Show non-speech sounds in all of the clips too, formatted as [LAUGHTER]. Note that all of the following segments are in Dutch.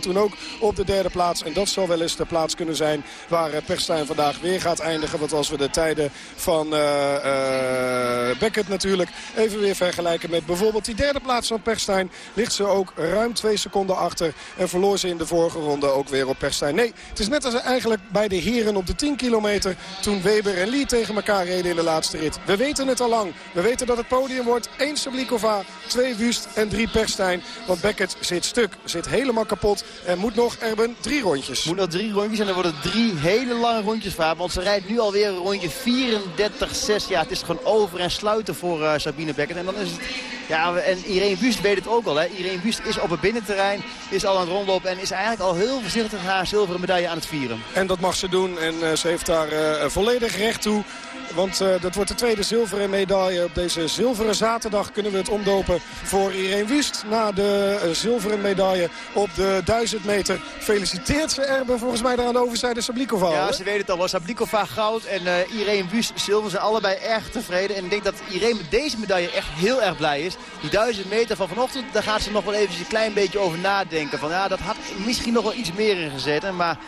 toen ook op de derde plaats. En dat zal wel eens de plaats kunnen zijn waar uh, Perstijn vandaag weer gaat eindigen. Want als we de tijden van uh, Beckett natuurlijk even weer vergelijken met bijvoorbeeld die derde plaats van Perstijn... ligt ze ook ruim twee seconden achter. En verloor ze in de vorige ronde ook weer op Perstijn. Nee, het is net als eigenlijk bij de heren op de 10 kilometer... toen Weber en Lee tegen elkaar reden in de laatste rit. We weten het al lang. We weten dat het podium wordt 1 Sablikova, 2 Wust en 3 Perstijn. Want Beckett zit stuk, zit helemaal kapot en moet nog, Erben, drie rondjes. Moet nog drie rondjes en dan worden drie hele lange rondjes vaar. Want ze rijdt nu alweer een rondje 34-6. Ja, het is gewoon over en sluiten voor uh, Sabine Beckett. En dan is het... Ja, en Irene Wust weet het ook al. Hè. Irene Wust is op het binnenterrein, is al aan het rondlopen... en is eigenlijk al heel voorzichtig haar zilveren medaille aan het vieren. En dat mag ze doen en uh, ze heeft daar uh, volledig recht toe. Want uh, dat wordt de tweede zilveren medaille. Op deze zilveren zaterdag kunnen we het omdopen voor Irene Wust. Na de uh, zilveren medaille op de 1000 meter feliciteert ze Erben volgens mij daar aan de overzijde Sablikova. Ja, ze weet het al. Sablikova goud en uh, Irene Wust zilver. Ze allebei erg tevreden. En ik denk dat Irene met deze medaille echt heel erg blij is. Die 1000 meter van vanochtend, daar gaat ze nog wel even een klein beetje over nadenken. Van ja, dat had misschien nog wel iets meer in gezeten. Maar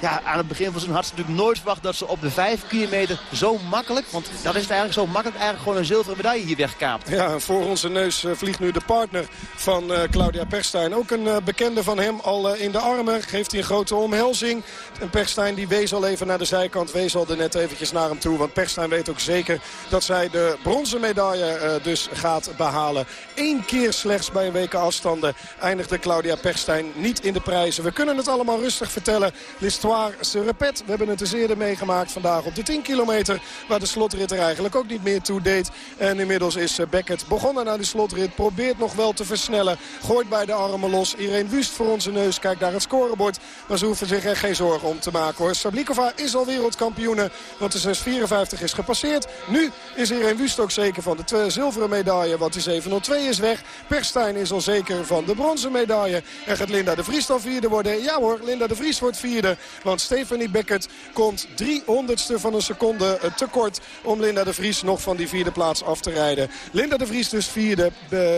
ja, aan het begin van had ze natuurlijk nooit verwacht dat ze op de 5 kilometer zo makkelijk, want dat is het eigenlijk zo makkelijk, eigenlijk gewoon een zilveren medaille hier wegkaapt. Ja, voor onze neus uh, vliegt nu de partner van uh, Claudia Perstijn. Ook een uh, bekende van hem al in de armen, geeft hij een grote omhelzing. En Perstijn die wees al even naar de zijkant, wees al er net eventjes naar hem toe. Want Perstijn weet ook zeker dat zij de bronzen medaille dus gaat behalen. Eén keer slechts bij een weken afstanden eindigde Claudia Perstijn niet in de prijzen. We kunnen het allemaal rustig vertellen. L'histoire We hebben het dus eerder meegemaakt vandaag op de 10 kilometer. Waar de slotrit er eigenlijk ook niet meer toe deed. En inmiddels is Beckett begonnen naar die slotrit. Probeert nog wel te versnellen. Gooit bij de armen los. Irene Wust voor onze neus. Kijkt naar het scorebord. Maar ze hoeven zich er geen zorgen om te maken hoor. Sablikova is al wereldkampioene. Want de 654 is gepasseerd. Nu is Irene Wust ook zeker van de zilveren medaille. Want die 702 is weg. Perstijn is al zeker van de bronzen medaille. En gaat Linda de Vries dan vierde worden? Ja hoor, Linda de Vries wordt vierde. Want Stephanie Beckett komt 300ste van een seconde tekort om Linda de Vries nog van die vierde plaats af te rijden. Linda de Vries dus vierde.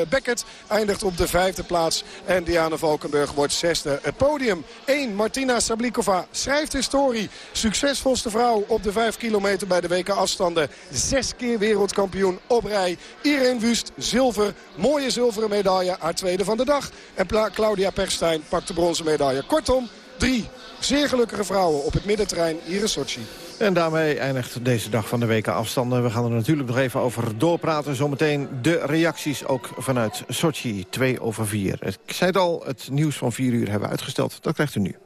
Beckett eindigt op de vijfde plaats. En Diana Valkenburg wordt zesde. Het podium 1. Martina Sablikova schrijft historie. Succesvolste vrouw op de 5 kilometer bij de weken afstanden. Zes keer wereldkampioen op rij. Irene Wust, zilver. Mooie zilveren medaille. Haar tweede van de dag. En Claudia Perstijn pakt de bronzen medaille. Kortom, drie zeer gelukkige vrouwen op het middenterrein hier in Sochi. En daarmee eindigt deze dag van de weken afstanden. We gaan er natuurlijk nog even over doorpraten. Zometeen de reacties ook vanuit Sochi, 2 over 4. Ik zei het al, het nieuws van 4 uur hebben we uitgesteld. Dat krijgt u nu.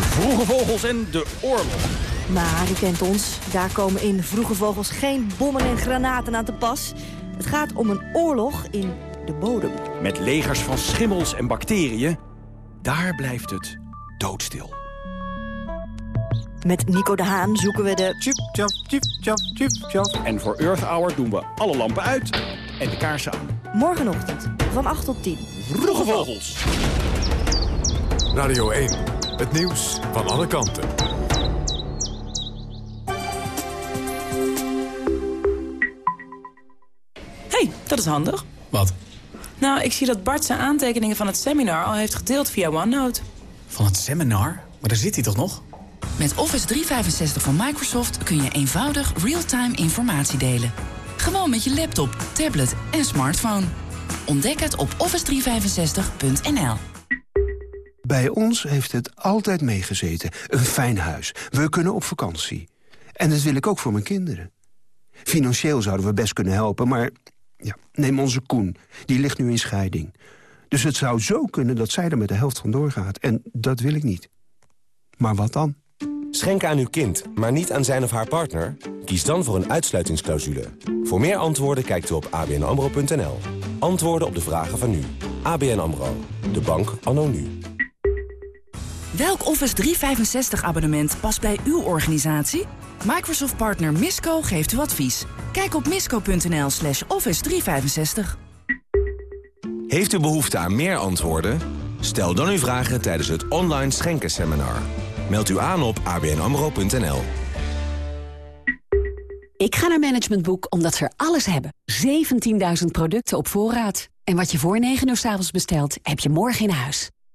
Vroege vogels en de oorlog. Maar u kent ons, daar komen in Vroege Vogels geen bommen en granaten aan te pas. Het gaat om een oorlog in de bodem. Met legers van schimmels en bacteriën daar blijft het doodstil. Met Nico de Haan zoeken we de... Chip, chip, chop. En voor Earth Hour doen we alle lampen uit en de kaarsen aan. Morgenochtend van 8 tot 10. Vroege vogels. Radio 1, het nieuws van alle kanten. hey, dat is handig. Wat? Nou, ik zie dat Bart zijn aantekeningen van het seminar al heeft gedeeld via OneNote. Van het seminar? Maar daar zit hij toch nog? Met Office 365 van Microsoft kun je eenvoudig real-time informatie delen. Gewoon met je laptop, tablet en smartphone. Ontdek het op office365.nl. Bij ons heeft het altijd meegezeten. Een fijn huis. We kunnen op vakantie. En dat wil ik ook voor mijn kinderen. Financieel zouden we best kunnen helpen, maar ja, neem onze Koen. Die ligt nu in scheiding. Dus het zou zo kunnen dat zij er met de helft van doorgaat. En dat wil ik niet. Maar wat dan? Schenken aan uw kind, maar niet aan zijn of haar partner? Kies dan voor een uitsluitingsclausule. Voor meer antwoorden kijkt u op abnamro.nl. Antwoorden op de vragen van nu. ABN AMRO. De bank anno nu. Welk Office 365 abonnement past bij uw organisatie? Microsoft partner Misco geeft u advies. Kijk op misco.nl slash office 365. Heeft u behoefte aan meer antwoorden? Stel dan uw vragen tijdens het online schenkenseminar. Meld u aan op abnamro.nl. Ik ga naar Management Boek omdat ze er alles hebben. 17.000 producten op voorraad. En wat je voor 9 uur s avonds bestelt, heb je morgen in huis.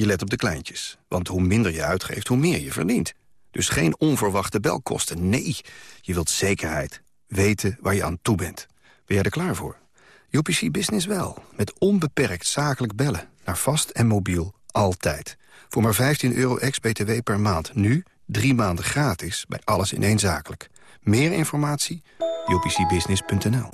Je let op de kleintjes. Want hoe minder je uitgeeft, hoe meer je verdient. Dus geen onverwachte belkosten. Nee, je wilt zekerheid. Weten waar je aan toe bent. Ben jij er klaar voor? UPC Business wel. Met onbeperkt zakelijk bellen. Naar vast en mobiel. Altijd. Voor maar 15 euro ex-BTW per maand. Nu drie maanden gratis bij alles in één zakelijk. Meer informatie? upcbusiness.nl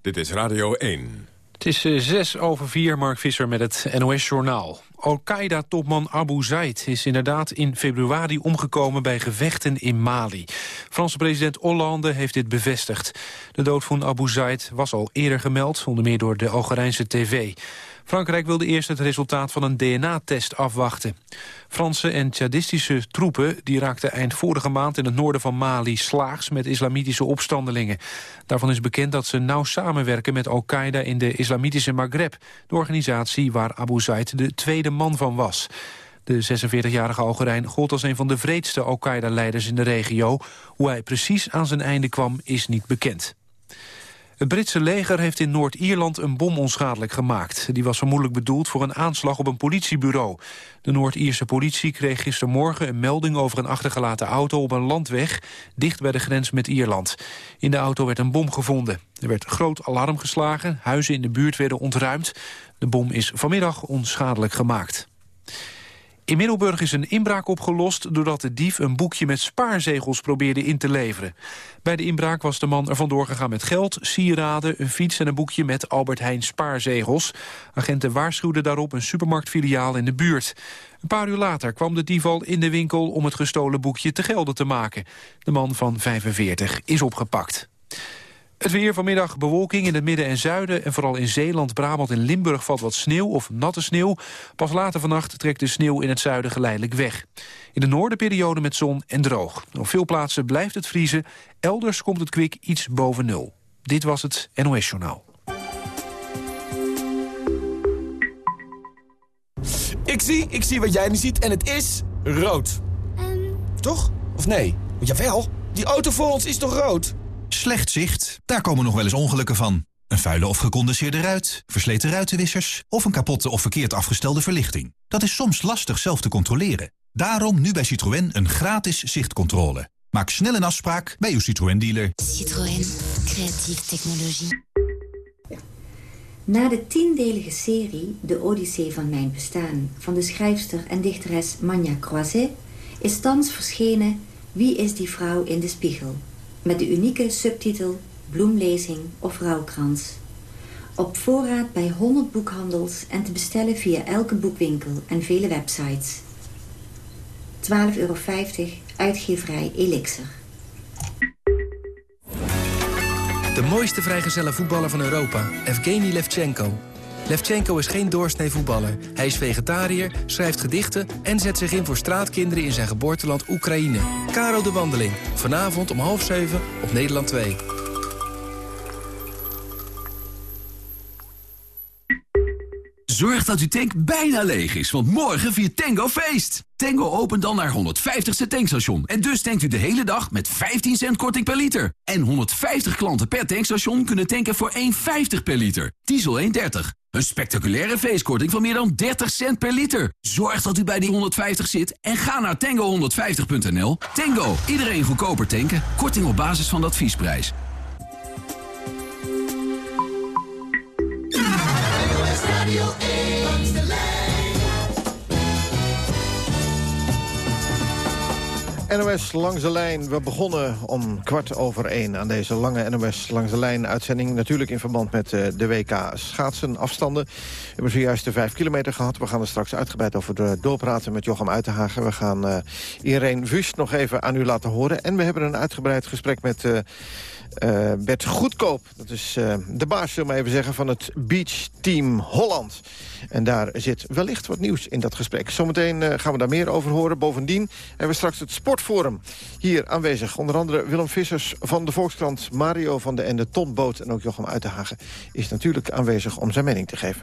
Dit is Radio 1. Het is uh, zes over vier, Mark Visser met het NOS-journaal. Al-Qaeda-topman Abu Zaid is inderdaad in februari omgekomen bij gevechten in Mali. Franse president Hollande heeft dit bevestigd. De dood van Abu Zaid was al eerder gemeld, onder meer door de Algerijnse tv. Frankrijk wilde eerst het resultaat van een DNA-test afwachten. Franse en Tjadistische troepen die raakten eind vorige maand in het noorden van Mali slaags met islamitische opstandelingen. Daarvan is bekend dat ze nauw samenwerken met Al-Qaeda in de islamitische Maghreb, de organisatie waar Abu Zaid de tweede man van was. De 46-jarige Algerijn gold als een van de vreedste Al-Qaeda-leiders in de regio. Hoe hij precies aan zijn einde kwam is niet bekend. Het Britse leger heeft in Noord-Ierland een bom onschadelijk gemaakt. Die was vermoedelijk bedoeld voor een aanslag op een politiebureau. De Noord-Ierse politie kreeg gistermorgen een melding over een achtergelaten auto op een landweg, dicht bij de grens met Ierland. In de auto werd een bom gevonden. Er werd groot alarm geslagen, huizen in de buurt werden ontruimd. De bom is vanmiddag onschadelijk gemaakt. In Middelburg is een inbraak opgelost doordat de dief een boekje met spaarzegels probeerde in te leveren. Bij de inbraak was de man er vandoor gegaan met geld, sieraden, een fiets en een boekje met Albert Heijn spaarzegels. Agenten waarschuwden daarop een supermarktfiliaal in de buurt. Een paar uur later kwam de dief al in de winkel om het gestolen boekje te gelden te maken. De man van 45 is opgepakt. Het weer vanmiddag bewolking in het midden en zuiden... en vooral in Zeeland, Brabant en Limburg valt wat sneeuw of natte sneeuw. Pas later vannacht trekt de sneeuw in het zuiden geleidelijk weg. In de noorden periode met zon en droog. Op veel plaatsen blijft het vriezen. Elders komt het kwik iets boven nul. Dit was het NOS Journaal. Ik zie, ik zie wat jij nu ziet en het is rood. Toch? Of nee? Jawel, die auto voor ons is toch rood? Slecht zicht, daar komen nog wel eens ongelukken van. Een vuile of gecondenseerde ruit, versleten ruitenwissers... of een kapotte of verkeerd afgestelde verlichting. Dat is soms lastig zelf te controleren. Daarom nu bij Citroën een gratis zichtcontrole. Maak snel een afspraak bij uw Citroën-dealer. Citroën. Creatieve technologie. Na de tiendelige serie De Odyssee van mijn bestaan... van de schrijfster en dichteres Manja Croiset... is thans verschenen Wie is die vrouw in de spiegel met de unieke subtitel Bloemlezing of Rouwkrans. Op voorraad bij 100 boekhandels en te bestellen via elke boekwinkel en vele websites. 12,50 euro, uitgeverij Elixir. De mooiste vrijgezelle voetballer van Europa, Evgeny Levchenko. Levchenko is geen doorsnee voetballer. Hij is vegetariër, schrijft gedichten en zet zich in voor straatkinderen in zijn geboorteland Oekraïne. Caro de Wandeling, vanavond om half zeven op Nederland 2. Zorg dat uw tank bijna leeg is, want morgen viert Tango feest. Tango opent dan naar 150ste tankstation. En dus tankt u de hele dag met 15 cent korting per liter. En 150 klanten per tankstation kunnen tanken voor 1,50 per liter. Diesel 1,30. Een spectaculaire feestkorting van meer dan 30 cent per liter. Zorg dat u bij die 150 zit en ga naar tango150.nl. Tango, iedereen goedkoper tanken. Korting op basis van de adviesprijs. NOS langs de lijn. We begonnen om kwart over één aan deze lange NOS langs de lijn uitzending. Natuurlijk in verband met uh, de WK schaatsenafstanden. We hebben zojuist de vijf kilometer gehad. We gaan er straks uitgebreid over de doorpraten met Jochem Uitenhagen. We gaan uh, Irene Wust nog even aan u laten horen. En we hebben een uitgebreid gesprek met... uh, Bert Goedkoop. Dat is uh, de baas, zullen we even zeggen, van het Beach Team Holland. En daar zit wellicht wat nieuws in dat gesprek. Zometeen uh, gaan we daar meer over horen. Bovendien hebben we straks het Sportforum hier aanwezig. Onder andere Willem Vissers van de Volkskrant, Mario van de Ende, Ton Boot en ook Jochem Uitenhagen is natuurlijk aanwezig om zijn mening te geven.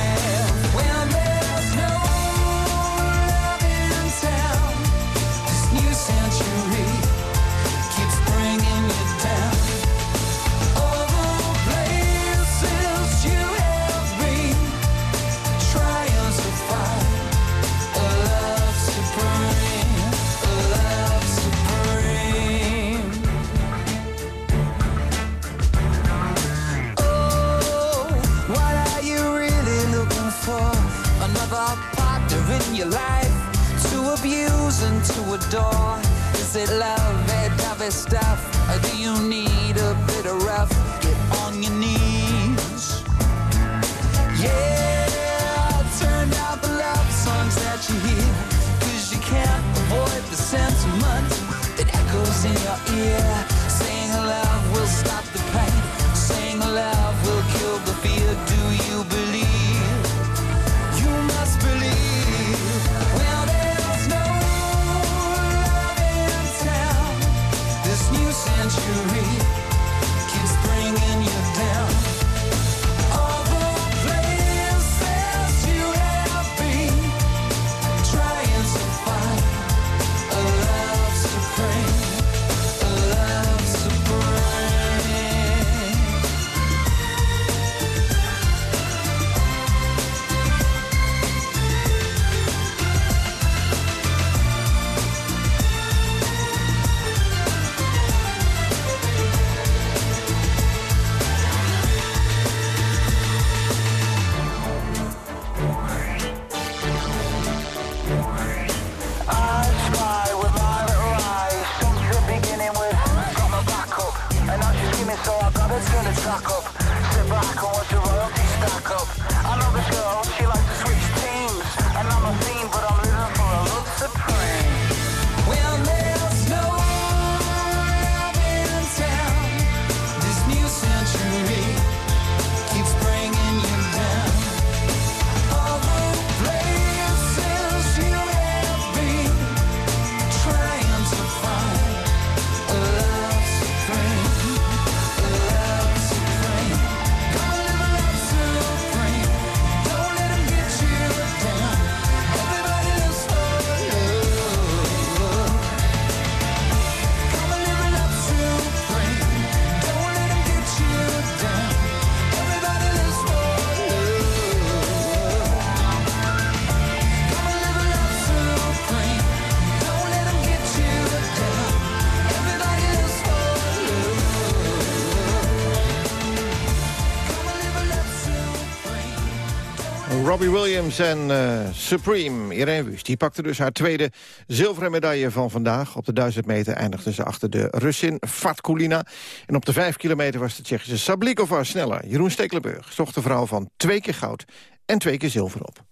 Robbie Williams en eh, Supreme, Irene Wust. Die pakte dus haar tweede zilveren medaille van vandaag. Op de 1000 meter eindigde ze achter de Russin Fatkulina. En op de 5 kilometer was de Tsjechische Sablikova sneller. Jeroen Stekelenburg zocht de vrouw van twee keer goud en twee keer zilver op.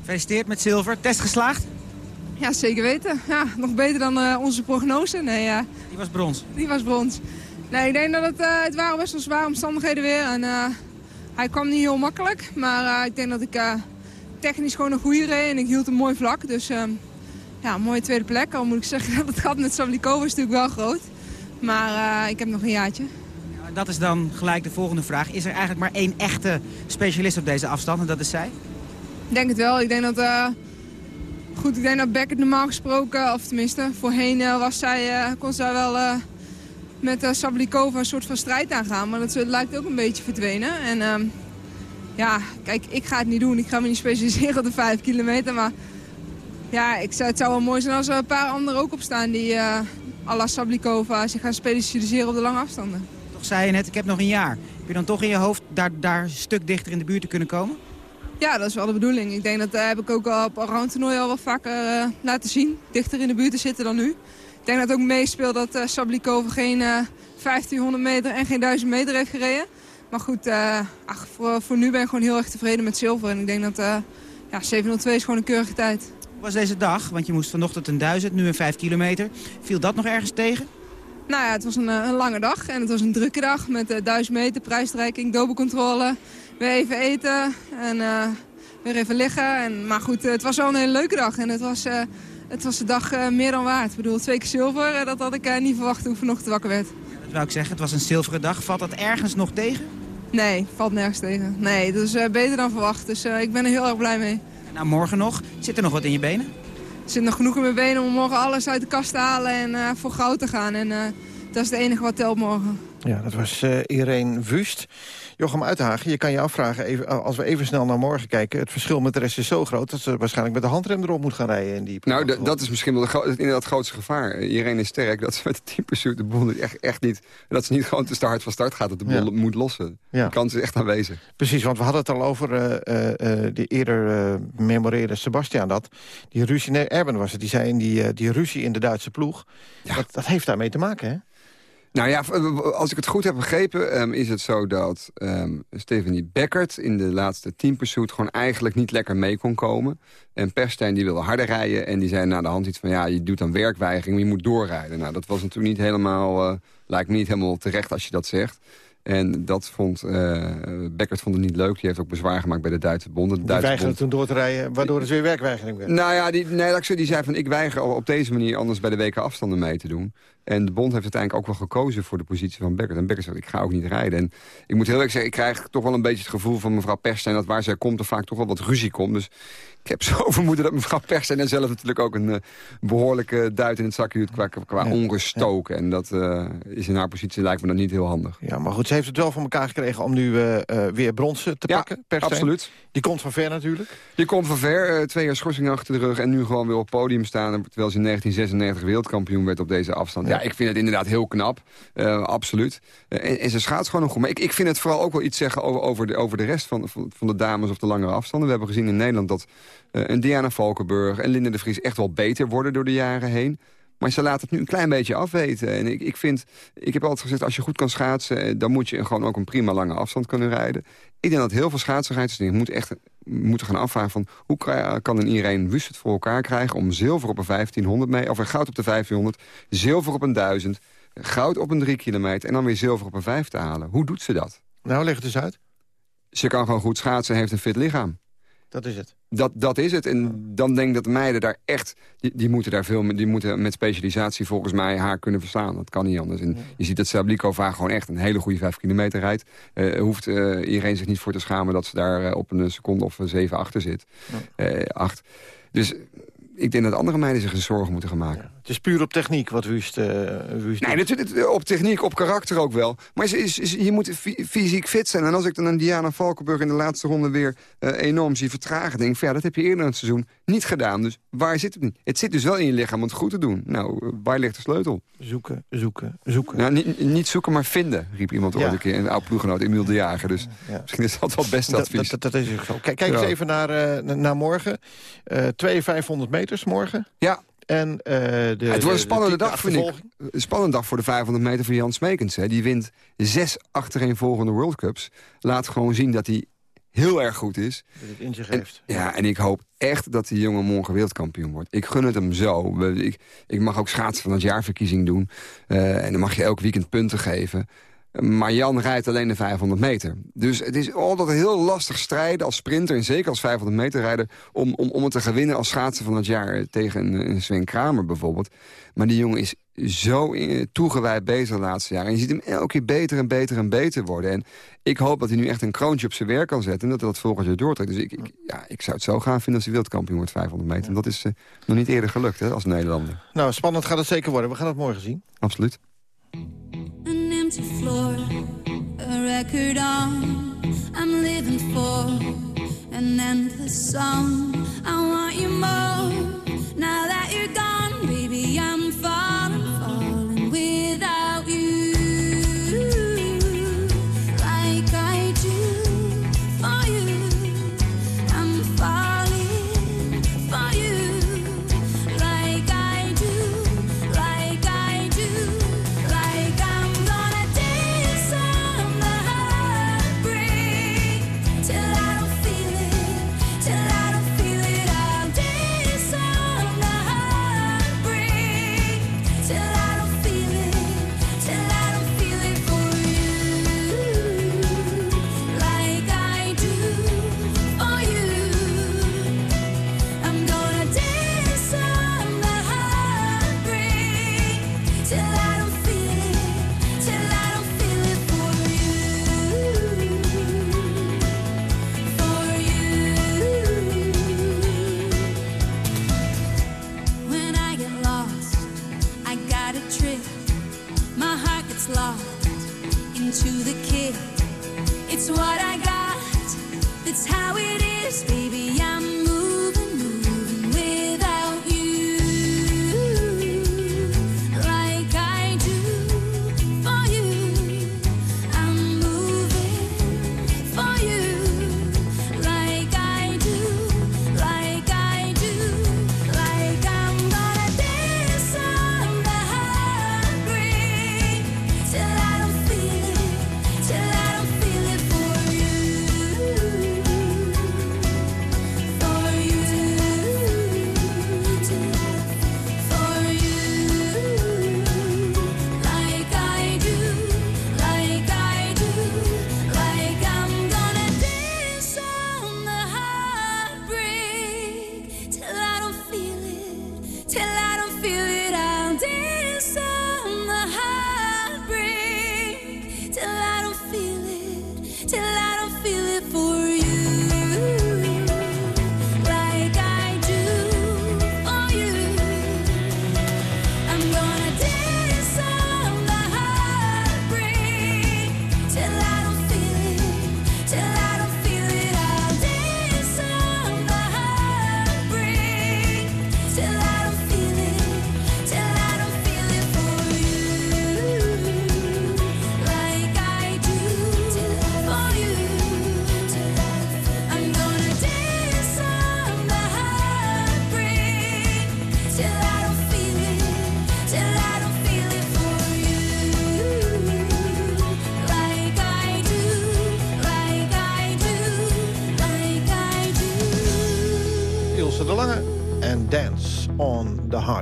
Gefeliciteerd met zilver. Test geslaagd? Ja, zeker weten. Ja, nog beter dan eh, onze prognose. Nee, ja, Die was brons. die was brons. Nee, ik denk dat het, eh, het waren best wel zware omstandigheden weer. En, eh, hij kwam niet heel makkelijk. Maar eh, ik denk dat ik eh, technisch gewoon een goede reed en ik hield een mooi vlak. Dus eh, ja, mooie tweede plek. Al moet ik zeggen [LAUGHS] dat het gat met Sablikova is natuurlijk wel groot. Maar uh, ik heb nog een jaartje. Ja, dat is dan gelijk de volgende vraag. Is er eigenlijk maar één echte specialist op deze afstand en dat is zij? Ik denk het wel. Ik denk dat... Uh, goed, ik denk dat Beckett normaal gesproken, of tenminste voorheen uh, was zij, kon zij wel met uh, Sablikova een soort van strijd aangaan. Maar dat lijkt ook een beetje verdwenen. En uh, ja, kijk, ik ga het niet doen. Ik ga me niet specialiseren op de 5 kilometer. Maar ja, ik zou, het zou wel mooi zijn als er een paar anderen ook op staan die uh, Sablikova zich gaan specialiseren op de lange afstanden. Toch zei je net, ik heb nog een jaar. Heb je dan toch in je hoofd daar, daar een stuk dichter in de buurt te kunnen komen? Ja, dat is wel de bedoeling. Ik denk dat uh, heb ik ook al op een toernooi al wel vaker uh, laten zien. Dichter in de buurt te zitten dan nu. Ik denk dat het ook meespeelt dat uh, geen uh, 1500 meter en geen 1000 meter heeft gereden. Maar goed, uh, ach, voor, voor, nu ben ik gewoon heel erg tevreden met zilver. En ik denk dat ja, 702 is gewoon een keurige tijd. Hoe was deze dag? Want je moest vanochtend een 1000, nu een 5 kilometer. Viel dat nog ergens tegen? Nou ja, het was een, een lange dag en het was een drukke dag met 1000 meter, prijsstrijking, dobbelcontrole. Weer even eten en weer even liggen. En, maar goed, het was wel een hele leuke dag en het was het was de dag uh, meer dan waard. Ik bedoel, twee keer zilver, uh, dat had ik uh, niet verwacht toen ik vanochtend wakker werd. Ja, dat wou ik zeggen, het was een zilveren dag. Valt dat ergens nog tegen? Nee, valt nergens tegen. Nee, dat is beter dan verwacht. Dus ik ben er heel erg blij mee. Nou, morgen nog. Zit er nog wat in je benen? Er zit nog genoeg in mijn benen om morgen alles uit de kast te halen en voor goud te gaan. En dat is het enige wat telt morgen. Ja, dat was Irene Wust. Jochem Uithagen, je kan je afvragen, even, als we even snel naar morgen kijken... het verschil met de rest is zo groot dat ze waarschijnlijk met de handrem erop moet gaan rijden. In die nou, dat is misschien wel de, inderdaad het grootste gevaar. Iedereen is sterk dat ze met de team pursuit de boel echt, echt niet... dat ze niet gewoon te start van start gaat, dat de boel moet lossen. Ja. De kans is echt aanwezig. Precies, want we hadden het al over uh, uh, de eerder uh, memoreerde Sebastian dat. Die ruzie, nee, Erben was het, die zei in die, die ruzie in de Duitse ploeg. Ja. Dat, dat heeft daarmee te maken, hè? Nou ja, als ik het goed heb begrepen, um, is het zo dat um, Stephanie Beckert in de laatste teampursuit gewoon eigenlijk niet lekker mee kon komen. En Perstijn die wilde harder rijden en die zei na de hand iets van ja, je doet dan werkweigering, maar je moet doorrijden. Nou, dat was natuurlijk niet helemaal, uh, lijkt me niet helemaal terecht als je dat zegt. En dat vond, uh, Beckert vond het niet leuk. Die heeft ook bezwaar gemaakt bij de Duitse bonden. De die weigerde toen door te rijden, waardoor het weer werkweigering werd. Nou ja, die, nee, die zei van ik weiger op deze manier anders bij de WK afstanden mee te doen. En de bond heeft uiteindelijk ook wel gekozen voor de positie van Beckert. En Beckert zegt, ik ga ook niet rijden. En ik moet heel eerlijk zeggen, ik krijg toch wel een beetje het gevoel van mevrouw Perstijn... dat waar zij komt er vaak toch wel wat ruzie komt. Dus ik heb [LAUGHS] zo vermoeden dat mevrouw Perstijn en zelf natuurlijk ook een uh, behoorlijke duit in het zakje doet qua, qua ja, onrust stoken. Ja. En dat uh, is in haar positie lijkt me dan niet heel handig. Ja, maar goed, ze heeft het wel voor elkaar gekregen om nu uh, weer bronzen te pakken. Perstijn. absoluut. Die komt van ver natuurlijk. Die komt van ver, twee jaar schorsing achter de rug en nu gewoon weer op podium staan. Terwijl ze in 1996 wereldkampioen werd op deze afstand. Ja, ik vind het inderdaad heel knap, absoluut. En, en, ze schaats gewoon nog goed. Maar ik, ik vind het vooral ook wel iets zeggen over, over, de, over de rest van, van, de dames op de langere afstanden. We hebben gezien in Nederland dat uh, een Diana Valkenburg en Linde de Vries echt wel beter worden door de jaren heen. Maar ze laat het nu een klein beetje afweten. En ik, ik vind, ik heb altijd gezegd, als je goed kan schaatsen... dan moet je gewoon ook een prima lange afstand kunnen rijden. Ik denk dat heel veel schaatsers moet echt moeten gaan afvragen van... hoe kan een iedereen Wust het voor elkaar krijgen om zilver op een 1500 mee... of goud op de 1500, zilver op een 1000, goud op een 3 kilometer... en dan weer zilver op een 5 te halen. Hoe doet ze dat? Nou, leg het eens uit. Ze kan gewoon goed schaatsen en heeft een fit lichaam. Dat is het. Dat, dat is het. En dan denk ik dat de meiden daar echt... Die, die, moeten daar veel die moeten met specialisatie volgens mij haar kunnen verslaan. Dat kan niet anders. En je ziet dat Sablikova gewoon echt een hele goede 5 kilometer rijdt. Uh, hoeft uh, iedereen zich niet voor te schamen dat ze daar uh, op een seconde of zeven achter zit. Ja. acht. Dus ik denk dat andere meiden zich een zorgen moeten gaan maken. Ja. Het is puur op techniek wat Wust, uh, Wust Nee, natuurlijk op techniek, op karakter ook wel. Maar ze is, is, je moet fysiek fit zijn. En als ik dan een Diana Valkenburg in de laatste ronde weer uh, enorm zie vertragen... denk ik, ja, dat heb je eerder in het seizoen niet gedaan. Dus waar zit het niet? Het zit dus wel in je lichaam om het goed te doen. Nou, waar ligt de sleutel? Zoeken, zoeken, zoeken. Nou, niet, niet zoeken, maar vinden, riep iemand ja. ooit een keer. Een oud ploeggenoot, Emiel de Jager. Dus ja. misschien is dat wel best advies. Dat, dat, dat, is zo. Kijk, kijk eens even naar, uh, naar morgen. Uh, 2500 meters morgen. Ja. En, uh, de, het wordt een spannende dag, vind ik. Een spannende dag voor de 500 meter voor Jan Smekens. Hè. Die wint zes achtereenvolgende World Cups. Laat gewoon zien dat hij heel erg goed is. Dat het in zich heeft. En, ja, en ik hoop echt dat die jongen morgen wereldkampioen wordt. Ik gun het hem zo. Ik, ik mag ook schaatsen van het jaarverkiezing doen. Uh, en dan mag je elk weekend punten geven. Maar Jan rijdt alleen de 500 meter. Dus het is altijd heel lastig strijden als sprinter... en zeker als 500 meter rijder... om, om, om het te gaan winnen als schaatser van het jaar... tegen een, een Sven Kramer bijvoorbeeld. Maar die jongen is zo toegewijd bezig de laatste jaren. En je ziet hem elke keer beter en beter en beter worden. En ik hoop dat hij nu echt een kroontje op zijn werk kan zetten... en dat hij dat volgend jaar doortrekt. Dus ik, ik, ja, ik zou het zo gaan vinden als hij wereldkampioen wordt 500 meter. En dat is uh, nog niet eerder gelukt hè, als Nederlander. Nou, spannend gaat het zeker worden. We gaan het morgen zien. Absoluut. Empty floor, a record on. I'm living for an endless song. I want you more, now that you're gone,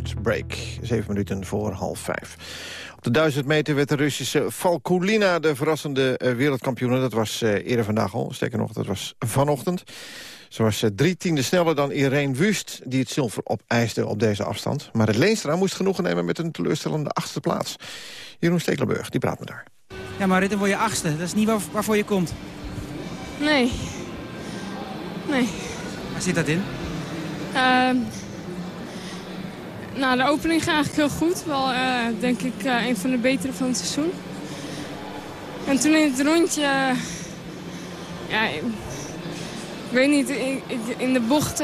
Heartbreak. Zeven minuten voor half vijf. Op de 1000 meter werd de Russische Falkulina de verrassende eh, wereldkampioene. Dat was eh, eerder vandaag al, sterker nog, dat was vanochtend. Ze was eh, drie tiende sneller dan Irene Wust, die het zilver opeiste op deze afstand. Maar het Leenstra moest genoegen nemen met een teleurstellende achtste plaats. Jeroen Stekelenburg, die praat me daar. Ja, maar dit word je achtste. Dat is niet waar, waarvoor je komt. Nee. Nee. Waar zit dat in? Ehm, nou, de opening ging eigenlijk heel goed. Wel, eh, denk ik, eh, een van de betere van het seizoen. En toen in het rondje... eh, ja, ik, weet niet, ik, in de bocht,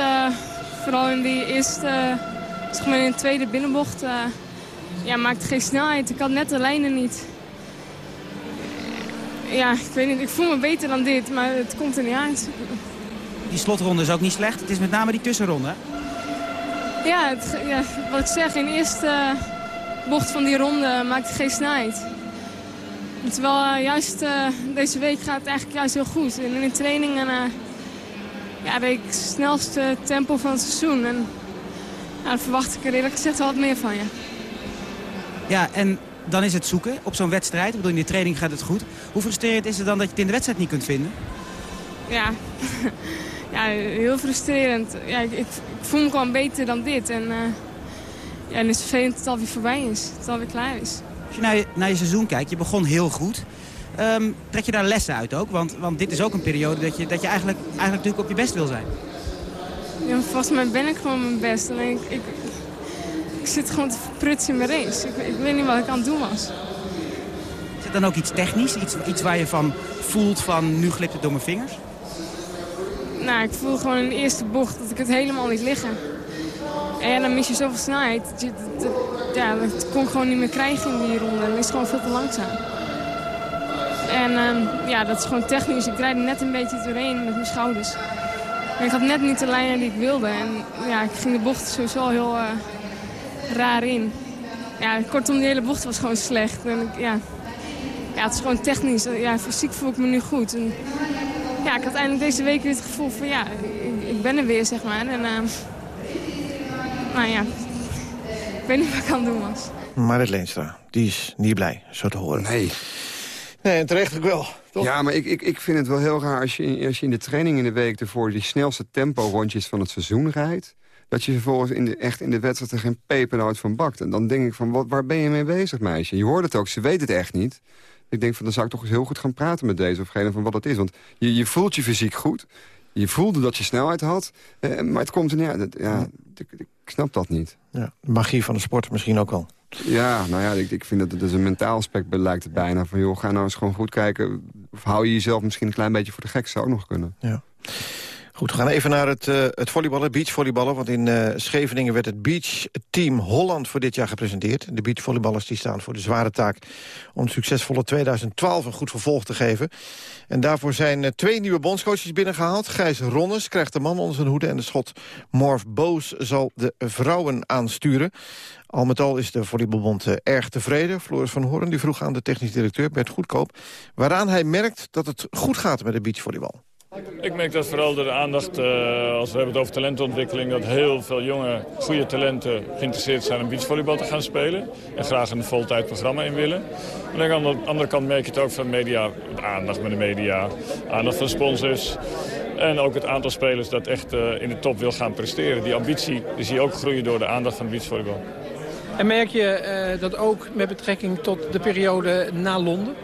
vooral in die eerste, zeg maar in de tweede binnenbocht, ja, maakte geen snelheid. Ik had net de lijnen niet. Ja, ik weet niet, ik voel me beter dan dit, maar het komt er niet uit. Die slotronde is ook niet slecht. Het is met name die tussenronde. Ja, het, ja, wat ik zeg, in de eerste bocht van die ronde maakte geen snelheid. Terwijl eh, juist eh, deze week gaat het eigenlijk juist heel goed. En in de trainingen eh ja, reed ik het snelste tempo van het seizoen. En ja, daar verwacht ik er eerlijk gezegd wel wat meer van, ja. Ja, en dan is het zoeken op zo'n wedstrijd. Ik bedoel, in de training gaat het goed. Hoe frustrerend is het dan dat je het in de wedstrijd niet kunt vinden? Ja, [LAUGHS] ja heel frustrerend. Ja, ik, ik, voel me gewoon beter dan dit. En, eh, ja, en het is vervelend dat het alweer voorbij is. Dat het alweer klaar is. Als je naar je, naar je seizoen kijkt, je begon heel goed. Ehm, trek je daar lessen uit ook? Want, want dit is ook een periode dat je, dat je eigenlijk, eigenlijk natuurlijk op je best wil zijn. Ja, volgens mij ben ik gewoon mijn best. Alleen ik, ik, ik zit gewoon te verprutsen in mijn race. Ik, ik weet niet wat ik aan het doen was. Is het dan ook iets technisch? Iets, iets waar je van voelt van nu glipt het door mijn vingers? Nou, ik voel gewoon in de eerste bocht dat ik het helemaal niet liggen. En dan mis je zoveel snelheid. Dat, ja, dat kon ik gewoon niet meer krijgen in die ronde. Dat is gewoon veel te langzaam. En ehm, ja, dat is gewoon technisch. Ik draaide net een beetje doorheen met mijn schouders. En ik had net niet de lijnen die ik wilde. En ja, ik ging de bocht sowieso heel eh, raar in. Ja, kortom, die hele bocht was gewoon slecht. En ik, ja, ja, het is gewoon technisch. Ja, fysiek voel ik me nu goed. Ja, ik had eindelijk deze week weer het gevoel van ja, ik, ik ben er weer, zeg maar. En ehm, nou ja, ik weet niet wat ik aan het doen was. Marit Leenstra, die is niet blij, zo te horen. Nee. Nee, terecht ook wel. Toch? Ja, maar ik, ik, ik vind het wel heel raar als je, als je in de training in de week ervoor die snelste tempo-rondjes van het seizoen rijdt. Dat je vervolgens in de, echt in de wedstrijd er geen pepernoot van bakt. En dan denk ik van, wat, waar ben je mee bezig, meisje? Je hoort het ook, ze weet het echt niet. Ik denk van, dan zou ik toch eens heel goed gaan praten met deze ofgene van wat het is. Want je, je voelt je fysiek goed. Je voelde dat je snelheid had. Eh, maar het komt er uit. Ja, ik, ik snap dat niet. Ja, de magie van de sport misschien ook wel. Ja, nou ja, ik, ik vind dat het dus een mentaal aspect lijkt het bijna. Van joh, ga nou eens gewoon goed kijken. Of hou je jezelf misschien een klein beetje voor de gek, zou ook nog kunnen. Ja. Goed, we gaan even naar het, eh, het volleyballen, beachvolleyballen. Want in eh, Scheveningen werd het beachteam Holland voor dit jaar gepresenteerd. De beachvolleyballers die staan voor de zware taak... om succesvolle 2012 een goed vervolg te geven. En daarvoor zijn eh, twee nieuwe bondscoaches binnengehaald. Gijs Ronnes krijgt de man onder zijn hoede... en de schot Morf Boos zal de vrouwen aansturen. Al met al is de volleybalbond erg tevreden. Floris van Hoorn die vroeg aan de technisch directeur Bert Goedkoop... waaraan hij merkt dat het goed gaat met de beachvolleybal. Ik merk dat vooral door de aandacht, eh, als we hebben het over talentontwikkeling... dat heel veel jonge, goede talenten geïnteresseerd zijn om beachvolleybal te gaan spelen. En graag een voltijd programma in willen. En aan de andere kant merk je het ook van media, aandacht met de media, aandacht van sponsors. En ook het aantal spelers dat echt eh, in de top wil gaan presteren. Die ambitie zie je ook groeien door de aandacht van beachvolleybal. En merk je eh, dat ook met betrekking tot de periode na Londen?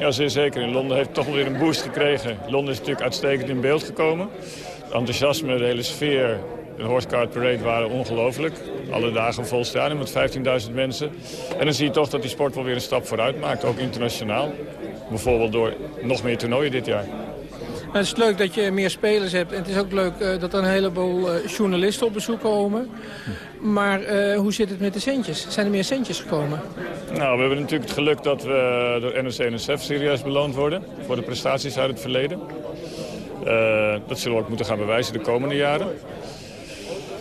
Ja, zeer zeker. In Londen heeft toch weer een boost gekregen. Londen is natuurlijk uitstekend in beeld gekomen. Het enthousiasme, de hele sfeer, de Horsecard Parade waren ongelooflijk. Alle dagen vol stadion met 15.000 mensen. En dan zie je toch dat die sport wel weer een stap vooruit maakt, ook internationaal. Bijvoorbeeld door nog meer toernooien dit jaar. Het is leuk dat je meer spelers hebt. En het is ook leuk eh, dat er een heleboel eh, journalisten op bezoek komen. Maar eh, hoe zit het met de centjes? Zijn er meer centjes gekomen? Nou, we hebben natuurlijk het geluk dat we door NOC-NSF serieus beloond worden... voor de prestaties uit het verleden. Dat zullen we ook moeten gaan bewijzen de komende jaren.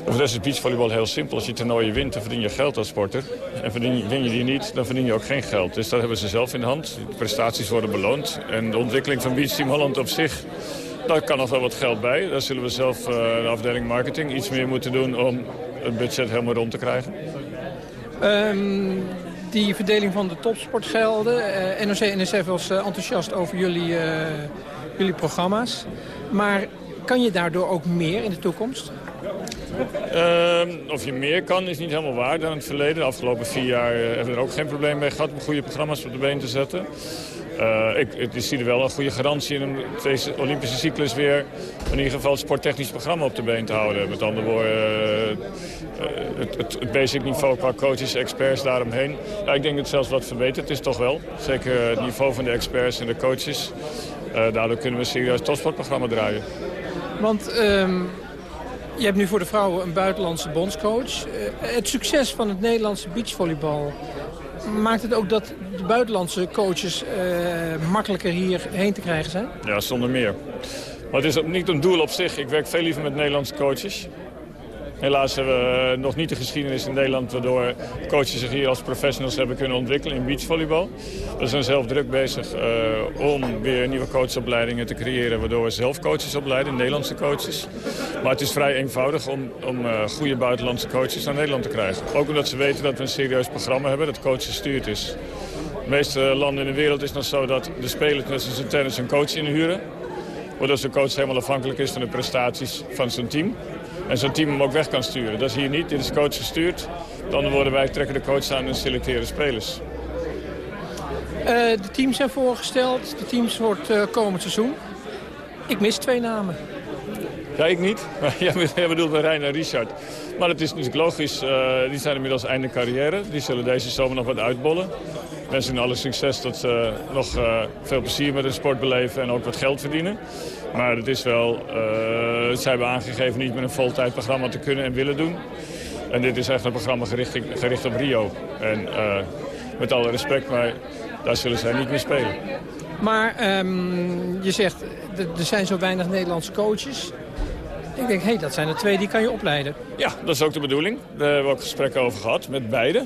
Voor de rest is beachvolleybal heel simpel. Als je toernooien wint, dan verdien je geld als sporter. En verdien win je die niet, dan verdien je ook geen geld. Dus dat hebben ze zelf in de hand. De prestaties worden beloond. En de ontwikkeling van Beach Team Holland op zich... daar kan nog wel wat geld bij. Daar zullen we zelf, eh, de afdeling marketing, iets meer moeten doen... om het budget helemaal rond te krijgen. Ehm, die verdeling van de topsportgelden. eh NOC-NSF was eh, enthousiast over jullie, jullie programma's. Maar kan je daardoor ook meer in de toekomst? Ehm, of je meer kan is niet helemaal waar dan het verleden. De afgelopen vier jaar eh, hebben we er ook geen probleem mee gehad om goede programma's op de been te zetten. Eh, ik, ik zie er wel een goede garantie in om deze Olympische cyclus weer in ieder geval het sporttechnisch programma op de been te houden. Met andere woorden, eh, het, het, basic niveau qua coaches, experts daaromheen. Ja, ik denk dat het zelfs wat verbeterd is toch wel. Zeker het niveau van de experts en de coaches. Eh, daardoor kunnen we een serieus topsportprogramma draaien. Want ehm, je hebt nu voor de vrouwen een buitenlandse bondscoach. Eh, het succes van het Nederlandse beachvolleybal... maakt het ook dat de buitenlandse coaches eh, makkelijker hierheen te krijgen zijn? Ja, zonder meer. Maar het is ook niet een doel op zich. Ik werk veel liever met Nederlandse coaches. Helaas hebben we nog niet de geschiedenis in Nederland... waardoor coaches zich hier als professionals hebben kunnen ontwikkelen in beachvolleybal. We zijn zelf druk bezig uh, om weer nieuwe coachopleidingen te creëren... waardoor we zelf coaches opleiden, Nederlandse coaches. Maar het is vrij eenvoudig om, om uh, goede buitenlandse coaches naar Nederland te krijgen. Ook omdat ze weten dat we een serieus programma hebben dat coach gestuurd is. De meeste landen in de wereld is nog zo dat de spelers zoals in tennis een coach inhuren. Waardoor zijn coach helemaal afhankelijk is van de prestaties van zijn team. En zo'n team hem ook weg kan sturen. Dat is hier niet. Dit is coach gestuurd. Dan worden wij trekken de coach aan en selecteren spelers. Uh, de teams zijn voorgesteld. De teams wordt uh, komend seizoen. Ik mis twee namen. Ja, ik niet. [LAUGHS] Jij bedoelt bij Rijn en Richard. Maar het is natuurlijk logisch. Uh, die zijn inmiddels einde carrière. Die zullen deze zomer nog wat uitbollen. Mensen in alle succes dat ze nog veel plezier met hun sport beleven en ook wat geld verdienen. Maar het is wel, uh, zij hebben aangegeven niet met een voltijd programma te kunnen en willen doen. En dit is echt een programma gericht, gericht op Rio. En uh, met alle respect, maar daar zullen zij niet meer spelen. Maar um, je zegt, er zijn zo weinig Nederlandse coaches. Ik denk, hé, hey, dat zijn er twee, die kan je opleiden. Ja, dat is ook de bedoeling. Daar hebben we ook gesprekken over gehad met beide.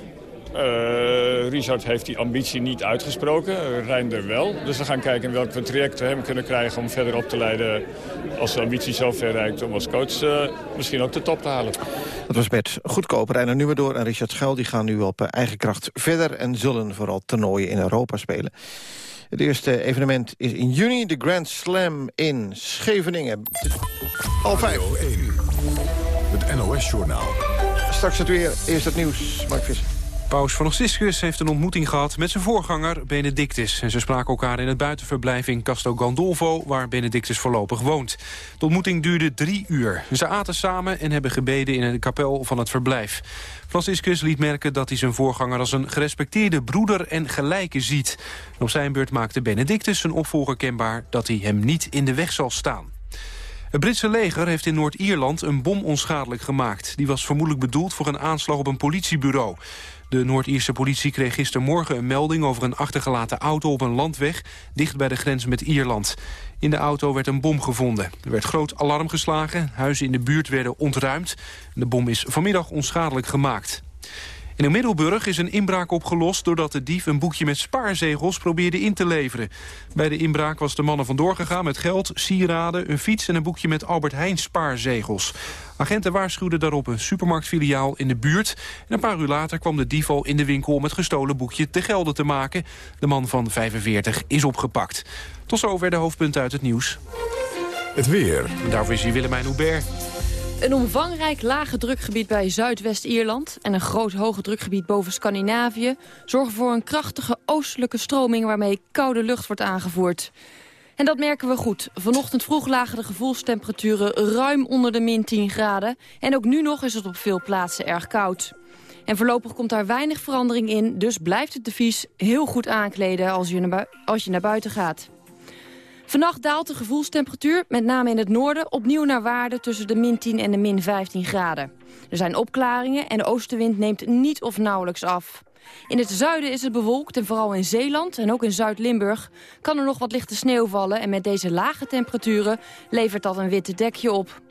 Uh, Richard heeft die ambitie niet uitgesproken, Reinder wel. Dus we gaan kijken in welke traject we hem kunnen krijgen om verder op te leiden... als de ambitie zo ver reikt om als coach uh, misschien ook de top te halen. Dat was Bert Goedkoop, Reiner Nummerdoor en Richard Schuil... die gaan nu op eigen kracht verder en zullen vooral toernooien in Europa spelen. Het eerste evenement is in juni, de Grand Slam in Scheveningen. Al vijf. Het NOS-journaal. Straks het weer, eerst het nieuws, Mark Visser. Paus Franciscus heeft een ontmoeting gehad met zijn voorganger Benedictus. En ze spraken elkaar in het buitenverblijf in Castel Gandolfo... waar Benedictus voorlopig woont. De ontmoeting duurde drie uur. Ze aten samen en hebben gebeden in de kapel van het verblijf. Franciscus liet merken dat hij zijn voorganger als een gerespecteerde broeder en gelijke ziet. Op zijn beurt maakte Benedictus zijn opvolger kenbaar... dat hij hem niet in de weg zal staan. Het Britse leger heeft in Noord-Ierland een bom onschadelijk gemaakt. Die was vermoedelijk bedoeld voor een aanslag op een politiebureau. De Noord-Ierse politie kreeg gistermorgen een melding over een achtergelaten auto op een landweg dicht bij de grens met Ierland. In de auto werd een bom gevonden. Er werd groot alarm geslagen, huizen in de buurt werden ontruimd. De bom is vanmiddag onschadelijk gemaakt. In Middelburg is een inbraak opgelost doordat de dief een boekje met spaarzegels probeerde in te leveren. Bij de inbraak was de man er vandoor gegaan met geld, sieraden, een fiets en een boekje met Albert Heijn spaarzegels. Agenten waarschuwden daarop een supermarktfiliaal in de buurt. En een paar uur later kwam de dief al in de winkel om het gestolen boekje te gelden te maken. De man van 45 is opgepakt. Tot zover de hoofdpunten uit het nieuws. Het weer. En daarvoor is hier Willemijn Hubert. Een omvangrijk lage drukgebied bij Zuidwest-Ierland... en een groot hoge drukgebied boven Scandinavië... zorgen voor een krachtige oostelijke stroming... waarmee koude lucht wordt aangevoerd. En dat merken we goed. Vanochtend vroeg lagen de gevoelstemperaturen ruim onder de min 10 graden. En ook nu nog is het op veel plaatsen erg koud. En voorlopig komt daar weinig verandering in... dus blijft het devies heel goed aankleden als je naar, als je naar buiten gaat. Vannacht daalt de gevoelstemperatuur, met name in het noorden... opnieuw naar waarde tussen de min 10 en de min 15 graden. Er zijn opklaringen en de oostenwind neemt niet of nauwelijks af. In het zuiden is het bewolkt en vooral in Zeeland en ook in Zuid-Limburg... kan er nog wat lichte sneeuw vallen en met deze lage temperaturen... levert dat een witte dekje op.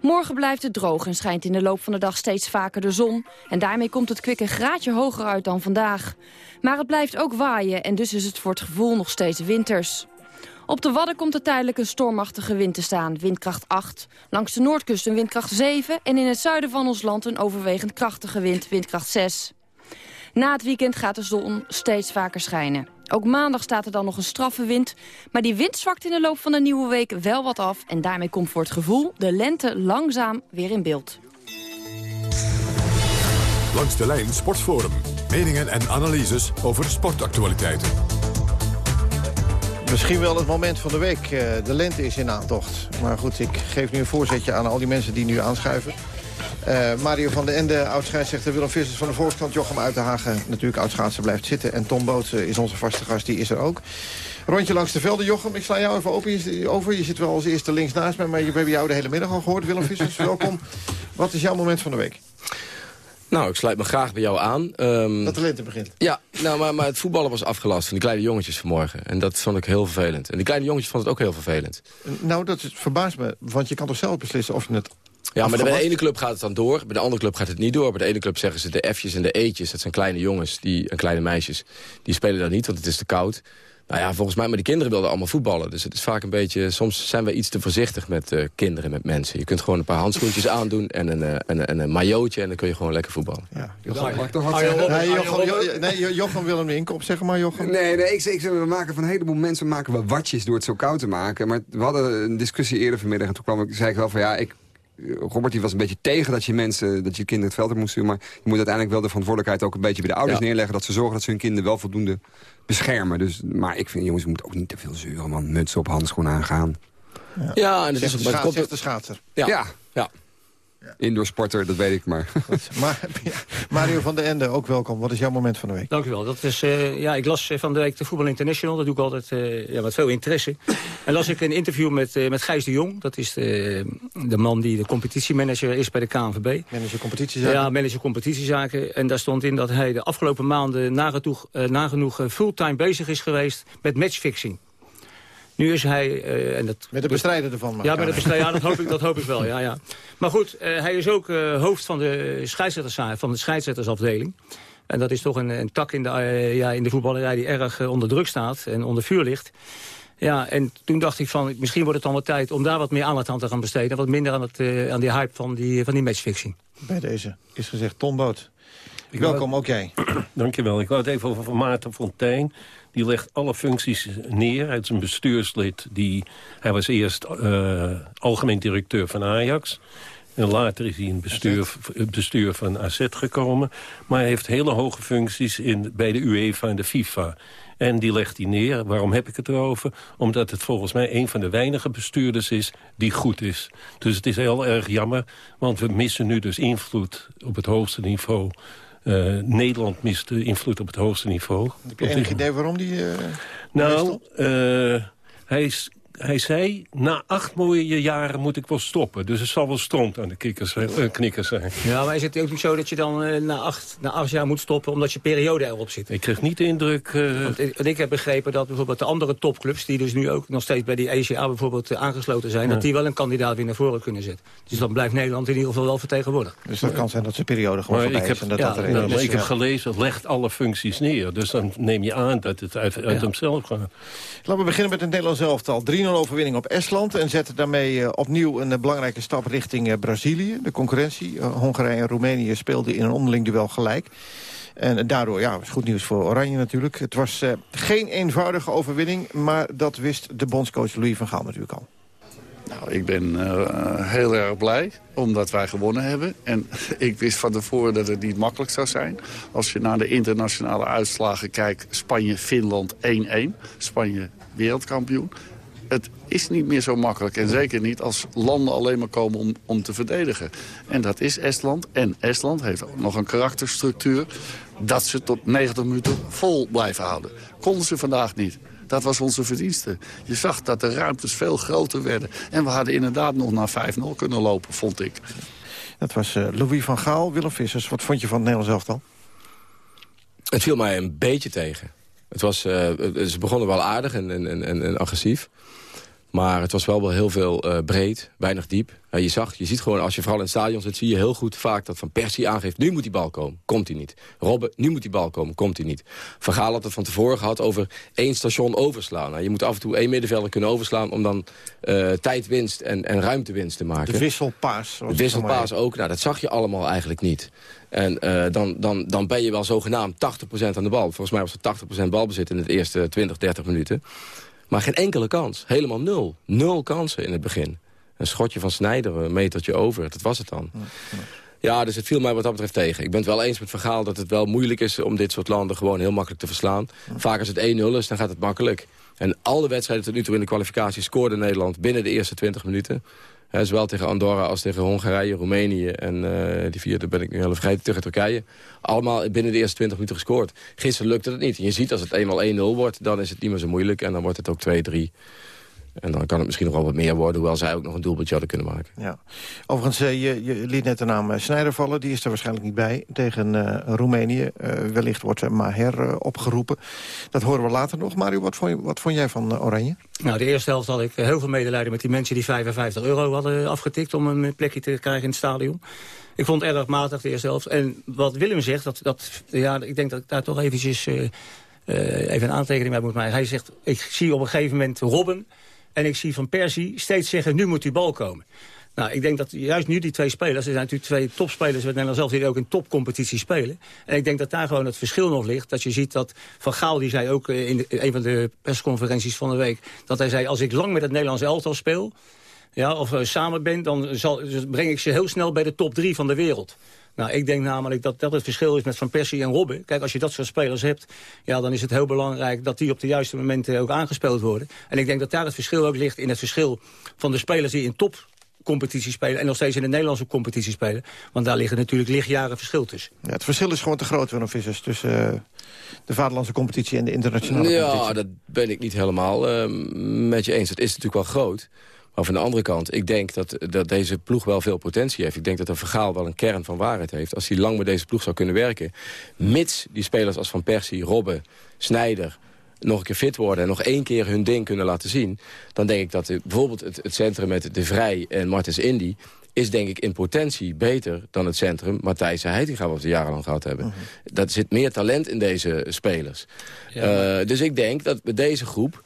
Morgen blijft het droog en schijnt in de loop van de dag steeds vaker de zon. En daarmee komt het kwik een graadje hoger uit dan vandaag. Maar het blijft ook waaien en dus is het voor het gevoel nog steeds winters. Op de Wadden komt er tijdelijk een stormachtige wind te staan, windkracht 8. Langs de noordkust een windkracht 7 en in het zuiden van ons land een overwegend krachtige wind, windkracht 6. Na het weekend gaat de zon steeds vaker schijnen. Ook maandag staat er dan nog een straffe wind. Maar die wind zwakt in de loop van de nieuwe week wel wat af. En daarmee komt voor het gevoel de lente langzaam weer in beeld. Langs de lijn Sportforum. Meningen en analyses over sportactualiteiten. Misschien wel het moment van de week. De lente is in aantocht. Maar goed, ik geef nu een voorzetje aan al die mensen die nu aanschuiven. Uh, Mario van den Ende, oud-scheidsrechter Willem Vissers van de Volkskrant... Jochem Uitenhagen, natuurlijk oud-schaatser, blijft zitten. En Tom Boots is onze vaste gast, die is er ook. Rondje langs de velden, Jochem. Ik sla jou even open, over. Je zit wel als eerste links naast me, maar we hebben jou de hele middag al gehoord. Willem Vissers, welkom. [LAUGHS] Wat is jouw moment van de week? Nou, ik sluit me graag bij jou aan. Um, dat de lente begint. Ja, nou, maar, maar het voetballen was afgelast van die kleine jongetjes vanmorgen. En dat vond ik heel vervelend. En die kleine jongetjes vonden het ook heel vervelend. Nou, dat verbaast me, want je kan toch zelf beslissen of je het Ja, maar bij de ene club gaat het dan door, bij de andere club gaat het niet door. Bij de ene club zeggen ze de F'jes en de E'tjes, dat zijn kleine jongens die, en kleine meisjes. Die spelen dan niet, want het is te koud. Nou ja, volgens mij, maar die kinderen wilden allemaal voetballen. Dus het is vaak een beetje, soms zijn we iets te voorzichtig met eh, kinderen, met mensen. Je kunt gewoon een paar handschoentjes [LAUGHS] aandoen en een, eh, en, en een maillotje en dan kun je gewoon lekker voetballen. Ja, Mag ik toch wat Nee, zeggen? Jochem, Jo- nee, Jochem wil hem in kop, zeg maar, Jochem. Nee, nee ik, ik we maken van een heleboel mensen maken we watjes door het zo koud te maken. Maar we hadden een discussie eerder vanmiddag en toen kwam ik, zei ik wel van ja, ik, Robert die was een beetje tegen dat je mensen, dat je kinderen het veld op moest sturen. Maar je moet uiteindelijk wel de verantwoordelijkheid ook een beetje bij de ouders Ja. neerleggen. Dat ze zorgen dat ze hun kinderen wel voldoende beschermen. Dus, maar ik vind, jongens, je moet ook niet te veel zeuren, man. Muts op, handschoenen aangaan. Ja, en dat Zegt is komt- zegt de schaatser. Ja. Ja. Ja. Indoor sporter, dat weet ik maar. Maar, ja, Mario van der Ende, ook welkom. Wat is jouw moment van de week? Dank u wel. Dat is, eh, ja, ik las eh, van de week de Voetbal International. Dat doe ik altijd eh, ja, met veel interesse. En las ik een interview met, eh, met Gijs de Jong. Dat is de, de man die de competitiemanager is bij de KNVB. Manager competitiezaken? Ja, manager competitiezaken. En daar stond in dat hij de afgelopen maanden nagenoeg, nagenoeg fulltime bezig is geweest met matchfixing. Nu is hij... eh, en dat, Met de bestrijder ervan. ja, met het aannemen. bestrijden, ja, dat hoop ik, dat hoop ik wel. Ja, ja. Maar goed, eh, hij is ook eh, hoofd van de, scheidsrechters, van de scheidsrechtersafdeling. En dat is toch een, een tak in de, ja, in de voetballerij die erg onder druk staat en onder vuur ligt. Ja, en toen dacht ik van, misschien wordt het dan wel tijd om daar wat meer aandacht aan te gaan besteden. En wat minder aan, het, eh, aan die hype van die, van die matchfixing. Bij deze is gezegd Tom Boot. Ik Welkom, wou- ook jij. [CLEARS THROAT] Dankjewel. Ik wou het even over Maarten Fontijn. Die legt alle functies neer uit zijn bestuurslid. Die, hij was eerst eh, algemeen directeur van Ajax. En later is hij in het bestuur, het bestuur van AZ gekomen. Maar hij heeft hele hoge functies in, bij de UEFA en de FIFA. En die legt hij neer. Waarom heb ik het erover? Omdat het volgens mij een van de weinige bestuurders is die goed is. Dus het is heel erg jammer, want we missen nu dus invloed op het hoogste niveau. Eh, Nederland mist de invloed op het hoogste niveau. Heb je enig idee waarom die... eh, Nou, eh, hij, is- hij zei, na acht mooie jaren moet ik wel stoppen. Dus het zal wel stront aan de kikkers, zijn- eh, knikkers zijn. Ja, maar is het ook niet zo dat je dan eh, na, acht, na acht jaar moet stoppen omdat je periode erop zit? Ik kreeg niet de indruk... eh, Want ik, want ik heb begrepen dat bijvoorbeeld de andere topclubs... die dus nu ook nog steeds bij die ECA bijvoorbeeld eh, aangesloten zijn... Ja. dat die wel een kandidaat weer naar voren kunnen zetten. Dus dan blijft Nederland in ieder geval wel vertegenwoordigd. Dus dat kan zijn dat zijn periode gewoon Maar voorbij ik heb, is. En dat ja, dat nou, maar ik heb gelezen, legt alle functies neer. Dus dan neem je aan dat het uit, uit hemzelf gaat. Laten we beginnen met het Nederlands elftal. 3-0 overwinning op Estland en zetten daarmee eh, opnieuw een eh, belangrijke stap richting eh, Brazilië. De concurrentie. Hongarije en Roemenië speelden in een onderling duel gelijk. En daardoor, ja, was goed nieuws voor Oranje natuurlijk. Het was geen eenvoudige overwinning, maar dat wist de bondscoach Louis van Gaal natuurlijk al. Nou, ik ben heel erg blij omdat wij gewonnen hebben. En [LAUGHS] ik wist van tevoren dat het niet makkelijk zou zijn. Als je naar de internationale uitslagen kijkt... Spanje-Finland 1-1. Spanje wereldkampioen. Het is niet meer zo makkelijk. En zeker niet als landen alleen maar komen om, om te verdedigen. En dat is Estland. En Estland heeft ook nog een karakterstructuur... dat ze tot 90 minuten vol blijven houden. Konden ze vandaag niet. Dat was onze verdienste. Je zag dat de ruimtes veel groter werden. En we hadden inderdaad nog naar 5-0 kunnen lopen, vond ik. Dat was eh, Louis van Gaal. Willem Vissers, wat vond je van het Nederlands elftal? Het viel mij een beetje tegen. Het was, eh, ze begonnen wel aardig en, en, en, en agressief. Maar het was wel wel heel veel eh, breed, weinig diep. Je zag, je ziet gewoon, als je vooral in het stadion zit... zie je heel goed vaak dat Van Persie aangeeft... nu moet die bal komen, komt hij niet. Robben, nu moet die bal komen, komt hij niet. Van Gaal had het van tevoren gehad over één station overslaan. Nou, je moet af en toe één middenvelder kunnen overslaan... om dan eh, tijdwinst en, en ruimtewinst te maken. De wisselpaas. De het wisselpaas ook, nou, dat zag je allemaal eigenlijk niet. En eh, dan, dan, dan ben je wel zogenaamd 80% aan de bal. Volgens mij was er 80% balbezit in het eerste 20, 30 minuten. Maar geen enkele kans. Helemaal nul. Nul kansen in het begin. Een schotje van Snijder, een metertje over. Dat was het dan. Ja, dus het viel mij wat dat betreft tegen. Ik ben het wel eens met Van Gaal dat het wel moeilijk is... om dit soort landen gewoon heel makkelijk te verslaan. Vaak als het 1-0 is, dan gaat het makkelijk. En al de wedstrijden tot nu toe in de kwalificatie scoorde Nederland... binnen de eerste 20 minuten. Zowel tegen Andorra als tegen Hongarije, Roemenië... en eh, die vierde ben ik nu heel vergeten, tegen Turkije. Allemaal binnen de eerste 20 minuten gescoord. Gisteren lukte het niet. Je ziet als het eenmaal 1-0 wordt, dan is het niet meer zo moeilijk... en dan wordt het ook 2-3. En dan kan het misschien nog wel wat meer worden... hoewel zij ook nog een doelpuntje hadden kunnen maken. Ja. Overigens, eh, je, je liet net de naam eh, Snijder vallen. Die is er waarschijnlijk niet bij tegen eh, Roemenië. Eh, wellicht wordt Maher eh, opgeroepen. Dat horen we later nog. Mario, wat vond, je, wat vond jij van Oranje? Nou, de eerste helft had ik heel veel medelijden met die mensen die 55 euro hadden afgetikt om een plekje te krijgen in het stadion. Ik vond het erg matig de eerste helft. En wat Willem zegt, dat, dat, ja, ik denk dat ik daar toch eventjes eh, eh, even een aantekening bij moet maken. Hij zegt, ik zie op een gegeven moment Robben en ik zie Van Persie steeds zeggen, nu moet die bal komen. Nou, ik denk dat juist nu die twee spelers, er zijn natuurlijk twee topspelers met Nederland zelf die ook in topcompetitie spelen. En ik denk dat daar gewoon het verschil nog ligt. Dat je ziet dat Van Gaal, die zei ook eh, in een van de persconferenties van de week, dat hij zei, als ik lang met het Nederlands elftal speel, ja, of eh, samen ben, dan zal, dus breng ik ze heel snel bij de top drie van de wereld. Nou, ik denk namelijk dat dat het verschil is met Van Persie en Robben. Kijk, als je dat soort spelers hebt, ja, dan is het heel belangrijk dat die op de juiste momenten ook aangespeeld worden. En ik denk dat daar het verschil ook ligt in het verschil van de spelers die in topcompetitie spelen en nog steeds in de Nederlandse competitie spelen. Want daar liggen natuurlijk lichtjaren verschil tussen. Ja, het verschil is gewoon te groot, Willem Vissers... tussen eh, de vaderlandse competitie en de internationale Ja, competitie. dat ben ik niet helemaal eh, met je eens. Het is natuurlijk wel groot. Maar van de andere kant, ik denk dat, dat deze ploeg wel veel potentie heeft. Ik denk dat een vergaal wel een kern van waarheid heeft. Als hij lang met deze ploeg zou kunnen werken. Mits die spelers als Van Persie, Robben, Snijder nog een keer fit worden... en nog één keer hun ding kunnen laten zien... dan denk ik dat bijvoorbeeld het, het centrum met De Vrij en Martens Indy... is denk ik in potentie beter dan het centrum Matthijs en Heitinga... wat we jarenlang gehad hebben. Dat zit meer talent in deze spelers. Eh, dus ik denk dat met deze groep...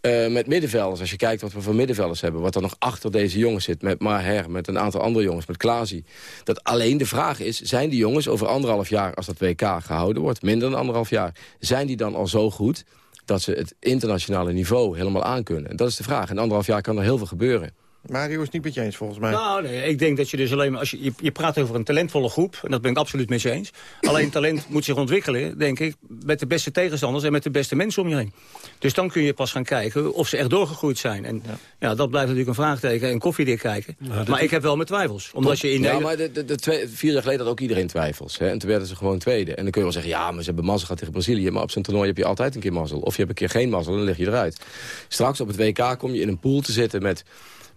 eh, met middenvelders, als je kijkt wat we voor middenvelders hebben... wat er nog achter deze jongens zit, met Maher, met een aantal andere jongens... met Klaasie, dat alleen de vraag is... zijn die jongens over anderhalf jaar, als dat WK gehouden wordt... minder dan anderhalf jaar, zijn die dan al zo goed... dat ze het internationale niveau helemaal aankunnen? En dat is de vraag. In anderhalf jaar kan er heel veel gebeuren. Mario is het niet met je eens, volgens mij. Nou, nee, ik denk dat je dus alleen maar... Als je, je, je praat over een talentvolle groep, en dat ben ik absoluut met je eens. Alleen talent moet zich ontwikkelen, denk ik... met de beste tegenstanders en met de beste mensen om je heen. Dus dan kun je pas gaan kijken of ze echt doorgegroeid zijn. En ja, dat blijft natuurlijk een vraagteken en koffiedik kijken. dat maar ik heb wel mijn twijfels. Omdat je in ja, maar de, de, de twee, vier jaar geleden had ook iedereen twijfels. Hè? En toen werden ze gewoon tweede. En dan kun je wel zeggen, ja, maar ze hebben mazzel gehad tegen Brazilië. Maar op zo'n toernooi heb je altijd een keer mazzel. Of je hebt een keer geen mazzel en dan lig je eruit. Straks op het WK kom je in een pool te zitten met,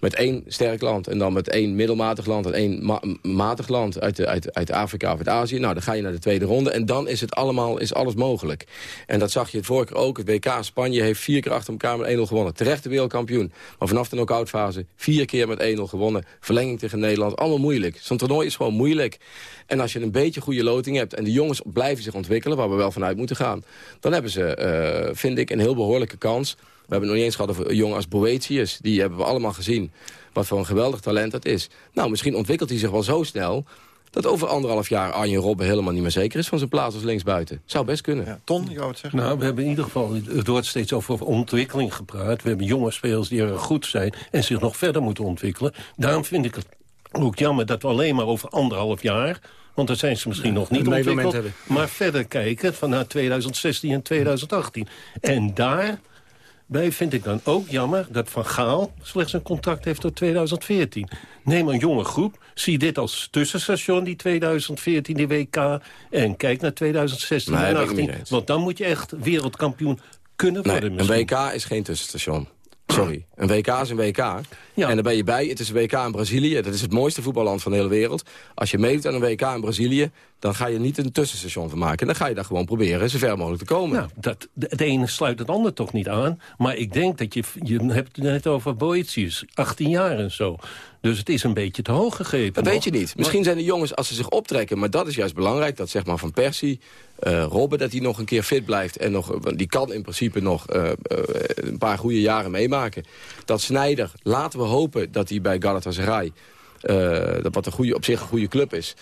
met één sterk land. En dan met één middelmatig land en één ma- matig land uit, de, uit, uit Afrika of uit Azië. Nou, dan ga je naar de tweede ronde. En dan is het allemaal, is alles mogelijk. En dat zag je het vorige keer ook. Het WK Spanje heeft vier keer achter elkaar met 1-0 gewonnen. Terecht de wereldkampioen. Maar vanaf de knock-out fase vier keer met 1-0 gewonnen. Verlenging tegen Nederland. Allemaal moeilijk. Zo'n toernooi is gewoon moeilijk. En als je een beetje goede loting hebt en de jongens blijven zich ontwikkelen... waar we wel vanuit moeten gaan... dan hebben ze, eh, vind ik, een heel behoorlijke kans. We hebben het nog niet eens gehad over een jongen als Boetius. Die hebben we allemaal gezien. Wat voor een geweldig talent dat is. Nou, misschien ontwikkelt hij zich wel zo snel... dat over anderhalf jaar Arjen Robben helemaal niet meer zeker is... van zijn plaats als linksbuiten. Zou best kunnen. Ton, je wou het zeggen? Nou, we hebben in ieder geval, het wordt steeds over ontwikkeling gepraat. We hebben jonge spelers die erg goed zijn en zich nog verder moeten ontwikkelen. Daarom vind ik het ook jammer dat we alleen maar over anderhalf jaar... want dan zijn ze misschien nog niet ontwikkeld... maar verder kijken van naar 2016 en 2018. En daarbij vind ik dan ook jammer dat Van Gaal slechts een contract heeft tot 2014. Neem een jonge groep, zie dit als tussenstation, die 2014, die WK... en kijk naar 2016 Nee, en ben ik niet 2018. eens. Want dan moet je echt wereldkampioen kunnen Nee, worden een. WK is geen tussenstation. Sorry. Een WK is een WK. En dan ben je bij. Het is een WK in Brazilië. Dat is het mooiste voetballand van de hele wereld. Als je meedoet aan een WK in Brazilië... dan ga je niet een tussenstation van maken. Dan ga je daar gewoon proberen zo ver mogelijk te komen. Nou, dat, het ene sluit het ander toch niet aan. Maar ik denk dat je... Je hebt het net over Boetius, 18 jaar en zo. Dus het is een beetje te hoog gegrepen. Dat nog. weet je niet. Misschien zijn de jongens, als ze zich optrekken... maar dat is juist belangrijk, dat zeg maar Van Persie... eh Robben, dat hij nog een keer fit blijft. En nog, die kan in principe nog eh, eh, een paar goede jaren meemaken. Dat Snijder, laten we hopen dat hij bij Galatasaray... dat wat een goede, op zich een goede club is,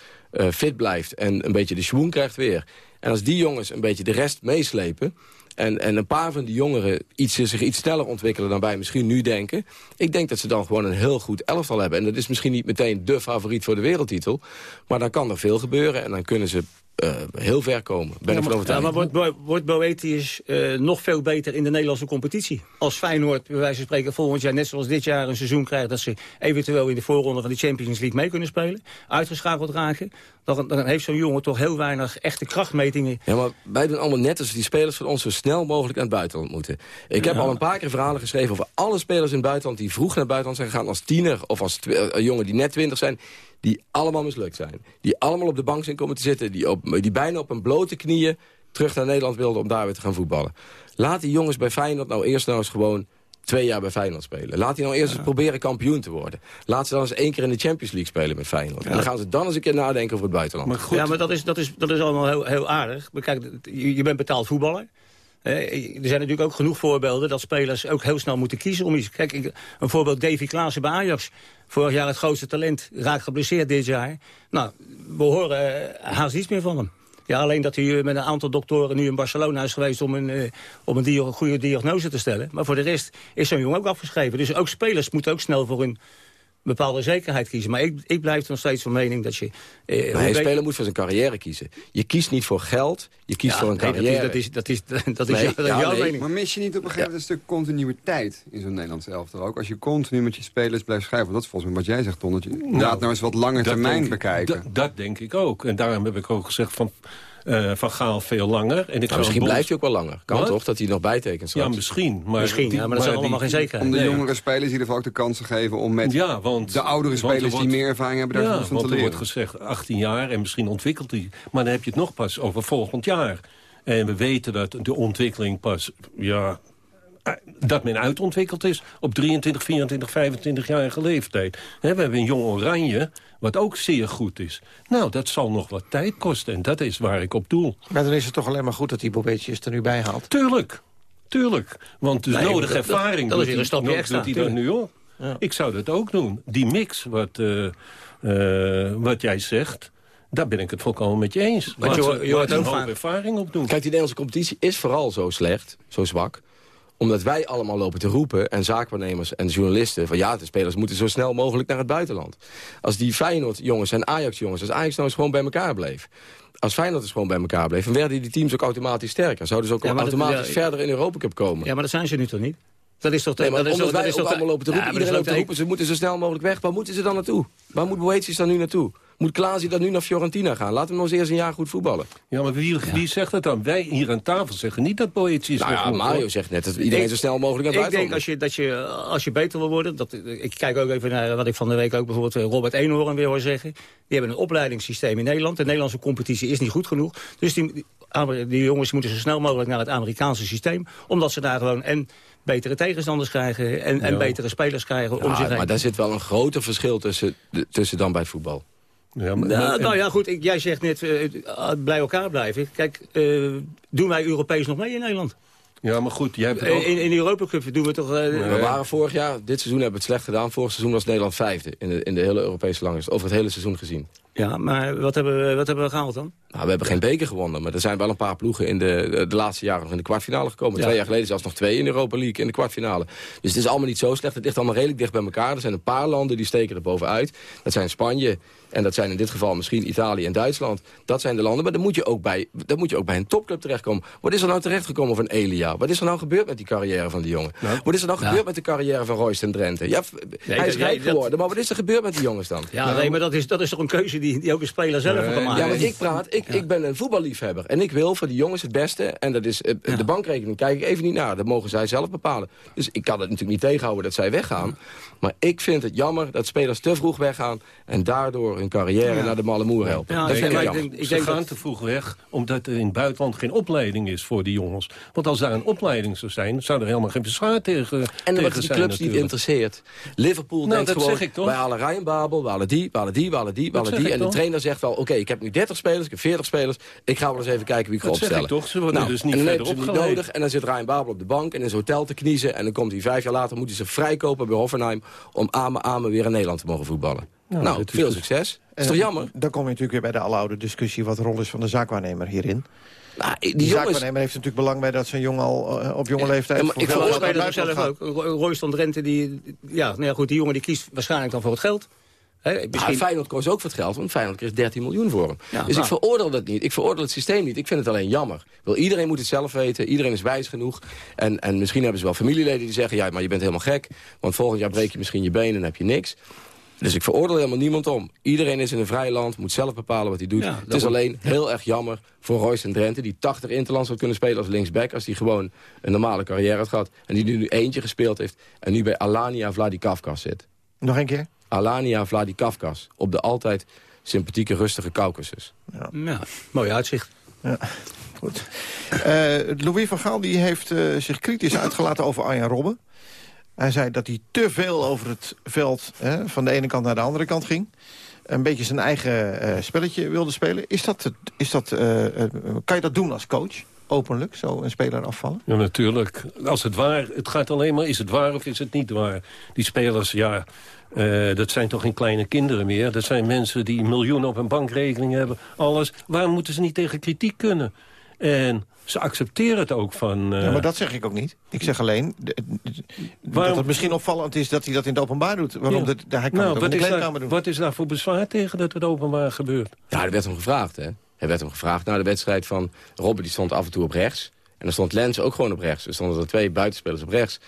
fit blijft... en een beetje de schwoen krijgt weer. En als die jongens een beetje de rest meeslepen... En, en een paar van die jongeren iets, zich iets sneller ontwikkelen dan wij misschien nu denken. Ik denk dat ze dan gewoon een heel goed elftal hebben. En dat is misschien niet meteen de favoriet voor de wereldtitel. Maar dan kan er veel gebeuren. En dan kunnen ze eh, heel ver komen. Ben ik van Ja, maar wordt, wordt Boetius eh, nog veel beter in de Nederlandse competitie? Als Feyenoord, bij wijze van spreken, volgend jaar, net zoals dit jaar, een seizoen krijgt... dat ze eventueel in de voorronde van de Champions League mee kunnen spelen... uitgeschakeld raken, dan, dan heeft zo'n jongen toch heel weinig echte krachtmetingen. Ja, maar wij doen allemaal net als die spelers van ons zo snel mogelijk aan het buitenland moeten. Ik heb Ja. al een paar keer verhalen geschreven over alle spelers in het buitenland... die vroeg naar het buitenland zijn gegaan als tiener of als eh, jongen die net twintig zijn... die allemaal mislukt zijn. Die allemaal op de bank zijn komen te zitten. Die, op, die bijna op hun blote knieën terug naar Nederland wilden om daar weer te gaan voetballen. Laat die jongens bij Feyenoord nou eerst nou eens gewoon twee jaar bij Feyenoord spelen. Laat die nou eerst eens proberen kampioen te worden. Laat ze dan eens één keer in de Champions League spelen met Feyenoord. En dan gaan ze dan eens een keer nadenken over het buitenland. Ja, maar dat is, dat is, dat is allemaal heel, heel aardig. Maar Kijk, je, je bent betaald voetballer. Eh, er zijn natuurlijk ook genoeg voorbeelden dat spelers ook heel snel moeten kiezen om iets. Kijk, ik- een voorbeeld Davy Klaassen bij Ajax. Vorig jaar het grootste talent, raakt geblesseerd dit jaar. Nou, we horen eh, haast niets meer van hem. Ja, alleen dat hij eh, met een aantal doktoren nu in Barcelona is geweest om een, eh, om een goede diagnose te stellen. Maar voor de rest is zo'n jongen ook afgeschreven. Dus ook spelers moeten ook snel voor hun bepaalde zekerheid kiezen. Maar ik, ik blijf nog steeds van mening dat je... eh, Maar een speler moet voor zijn carrière kiezen. Je kiest niet voor geld, je kiest Ja, voor een nee, dat is- carrière. dat is- dat is- [LAUGHS] dat is Nee, jou- dat ja, jouw nee. mening. Maar mis je niet op een gegeven moment een stuk continuïteit in zo'n Nederlands elftal ook? Als je continu met je spelers blijft schrijven. Dat is volgens mij wat jij zegt, Ton. Dat je inderdaad nou eens wat langer dat termijn bekijken. Dat denk ik ook. En daarom heb ik ook gezegd van, eh, van Gaal veel langer. En ik Nou, zou misschien blijft hij ook wel langer. Kan Wat? toch, dat hij nog bijtekent Ja, straks? misschien. Maar Misschien, die- ja, maar dat zijn allemaal geen zekerheid. Om de Nee, jongere spelers in ieder geval ook de kansen geven om met Ja, want, de oudere er spelers wordt- die meer ervaring hebben daar ja, van te want er leren. wordt gezegd 18 jaar en misschien ontwikkelt hij. Maar dan heb je het nog pas over volgend jaar. En we weten dat de ontwikkeling pas... Ja, dat men uitontwikkeld is op 23, 24, 25-jarige leeftijd. Hè, we hebben een jong oranje, wat ook zeer goed is. Nou, dat zal nog wat tijd kosten en dat is waar ik op doel. Maar dan is het toch alleen maar goed dat die Bobetjes er nu bij haalt. Tuurlijk, tuurlijk. Want dus Nee, nodige dat- dat- ervaring dat is doet een hij- stapje doet extra, hij dan tuurlijk. nu op. Ik zou dat ook doen. Die mix, wat, eh, eh, wat jij zegt... Daar ben ik het volkomen met je eens. Want Laat je hoort- je hoort een ook vaak- ervaring opdoen. Kijk, die Nederlandse competitie is vooral zo slecht, zo zwak omdat wij allemaal lopen te roepen, en zaakwaarnemers en journalisten... van ja, de spelers moeten zo snel mogelijk naar het buitenland. Als die Feyenoord-jongens en Ajax-jongens... als Ajax nou eens gewoon bij elkaar bleef... als Feyenoord eens gewoon bij elkaar bleef... dan werden die teams ook automatisch sterker. Zouden ze ook Ja, maar dat- automatisch ja, verder in de Europa Cup komen. Ja, maar dat zijn ze nu toch niet? Dat is toch... Nee, maar dat is omdat wij is ook toch- allemaal lopen te roepen... iedereen is loopt te roepen, ze moeten zo snel mogelijk weg. Waar moeten ze dan naartoe? Waar moet Boetius dan nu naartoe? Moet Klaasie dan nu naar Fiorentina gaan? Laat hem nog eens eerst een jaar goed voetballen. Ja, maar wie, wie zegt dat dan? Wij hier aan tafel zeggen niet dat Boetius... Nou ja, Mario hoor. zegt net dat iedereen Ik- zo snel mogelijk aan het Ik denk als je, dat je, als je beter wil worden... Dat, ik kijk ook even naar wat ik van de week ook bijvoorbeeld eh, Robert Eenhoorn weer hoor zeggen. Die hebben een opleidingssysteem in Nederland. De Nederlandse competitie is niet goed genoeg. Dus die, die, jongens moeten zo snel mogelijk naar het Amerikaanse systeem. Omdat ze daar gewoon en betere tegenstanders krijgen... en, en Ja. betere spelers krijgen om Ja, zich heen. maar daar zit wel een groter verschil tussen, tussen dan bij het voetbal. Ja, Nou, nou ja, goed, ik, jij zegt net eh, eh, bij elkaar blijven. Kijk, eh, doen wij Europees nog mee in Nederland? Ja, maar goed, jij hebt ook... In, in de Europa Cup doen we toch... eh, We waren vorig jaar, dit seizoen hebben we het slecht gedaan. Vorig seizoen was Nederland vijfde in de, in de hele Europese langers. Over het hele seizoen gezien. Ja, maar wat hebben, we, wat hebben we gehaald dan? Nou, we hebben geen beker gewonnen, maar er zijn wel een paar ploegen in de, de laatste jaren nog in de kwartfinale gekomen. Ja. Twee jaar geleden zelfs nog twee in de Europa League in de kwartfinale. Dus het is allemaal niet zo slecht. Het ligt allemaal redelijk dicht bij elkaar. Er zijn een paar landen die steken er bovenuit. Dat zijn Spanje en dat zijn in dit geval misschien Italië en Duitsland. Dat zijn de landen, maar dan moet je ook bij, dan moet je ook bij een topclub terechtkomen. Wat is er nou terechtgekomen van Elia? Wat is er nou gebeurd met die carrière van die jongen? Wat is er nou Ja. gebeurd met de carrière van Royce en Drenthe? Ja, hij is rijk geworden, maar wat is er gebeurd met die jongens dan? Ja, nee, maar dat is, dat is toch een keuze die, die ook een speler zelf kan maken? Ja, maar ik praat, ik, ik ben een voetballiefhebber. En ik wil voor die jongens het beste. En dat is, eh, de bankrekening kijk ik even niet naar. Dat mogen zij zelf bepalen. Dus ik kan het natuurlijk niet tegenhouden dat zij weggaan. Maar ik vind het jammer dat spelers te vroeg weggaan. En daardoor hun carrière Ja. naar de malle moer helpen. dat vind ik jammer. Ze gaan te vroeg weg, omdat er in het buitenland geen opleiding is voor die jongens. Want als daar een opleiding zou zijn, zou er helemaal geen bezwaar tegen En tegen wat die zijn clubs niet interesseert. Liverpool Nou, denkt dat gewoon, zeg ik toch? wij halen Ryan Babel, we halen die, we halen die, we halen die, we halen die. En de trainer zegt wel, oké, ik heb nu 30 spelers, ik heb 40 spelers. Ik ga wel eens even kijken wie ik ga Dat zeg opstellen. ik toch? Ze worden nou, dus niet en dan verder nodig. En dan zit Ryan Babel op de bank en in zijn hotel te kniezen. En dan komt hij vijf jaar later, moet hij ze vrijkopen bij Hoffenheim... om Ame Ame weer in Nederland te mogen voetballen. Nou, Nou, is veel dus- succes. Is toch jammer? Dan kom je natuurlijk weer bij de aloude discussie... wat de rol is van de zaakwaarnemer hierin. Nou, die die jongens- zaakwaarnemer heeft natuurlijk belang bij dat zo'n jongen al eh, op jonge leeftijd... Ja, voor ik naar dat zelf ook. Ro- Royce van Drenthe, die, ja, nou ja, goed, die jongen die kiest waarschijnlijk dan voor het geld. Hè, Misschien... Feyenoord kost ook voor het geld, want Feyenoord kreeg 13 miljoen voor hem. Ja, dus nou. ik veroordeel dat niet. Ik veroordeel het systeem niet. Ik vind het alleen jammer. Wil, iedereen moet het zelf weten. Iedereen is wijs genoeg. En, en misschien hebben ze wel familieleden die zeggen... ja, maar je bent helemaal gek. Want volgend jaar breek je misschien je benen en heb je niks. Dus ik veroordeel helemaal niemand om. Iedereen is in een vrij land, moet zelf bepalen wat hij doet. Ja, het is alleen heel erg jammer voor Royce en Drenthe... die 80 interlands had kunnen spelen als linksback... als die gewoon een normale carrière had gehad. En die nu eentje gespeeld heeft... en nu bij Alania Vladikavkaz zit. Nog een keer? Alania Vladikavkaz. Op de altijd sympathieke, rustige Caucasus. Ja, mooi uitzicht. Ja, goed. Eh, Louis van Gaal die heeft eh, zich kritisch uitgelaten over Arjan Robben. Hij zei dat hij te veel over het veld hè, van de ene kant naar de andere kant ging. Een beetje zijn eigen eh, spelletje wilde spelen. Is dat, is dat, kan je dat doen als coach? Openlijk, zo een speler afvallen? Ja, natuurlijk. Als het waar, het gaat alleen maar, is het waar of is het niet waar? Die spelers, ja, eh, dat zijn toch geen kleine kinderen meer. Dat zijn mensen die miljoenen op een bankrekening hebben. Alles. Waarom moeten ze niet tegen kritiek kunnen? En ze accepteren het ook van... eh, Ja, maar dat zeg ik ook niet. Ik zeg alleen Waarom- dat het misschien opvallend is dat hij dat in het openbaar doet. Waarom Ja. dat, hij kan nou, het ook in wat de is, kleedkamer daar, doen. wat is daar voor bezwaar tegen dat het openbaar gebeurt? Ja, er werd hem gevraagd, hè. Er werd hem gevraagd na de wedstrijd van... Robben die stond af en toe op rechts. En dan stond Lens ook gewoon op rechts. Er stonden er twee buitenspelers op rechts.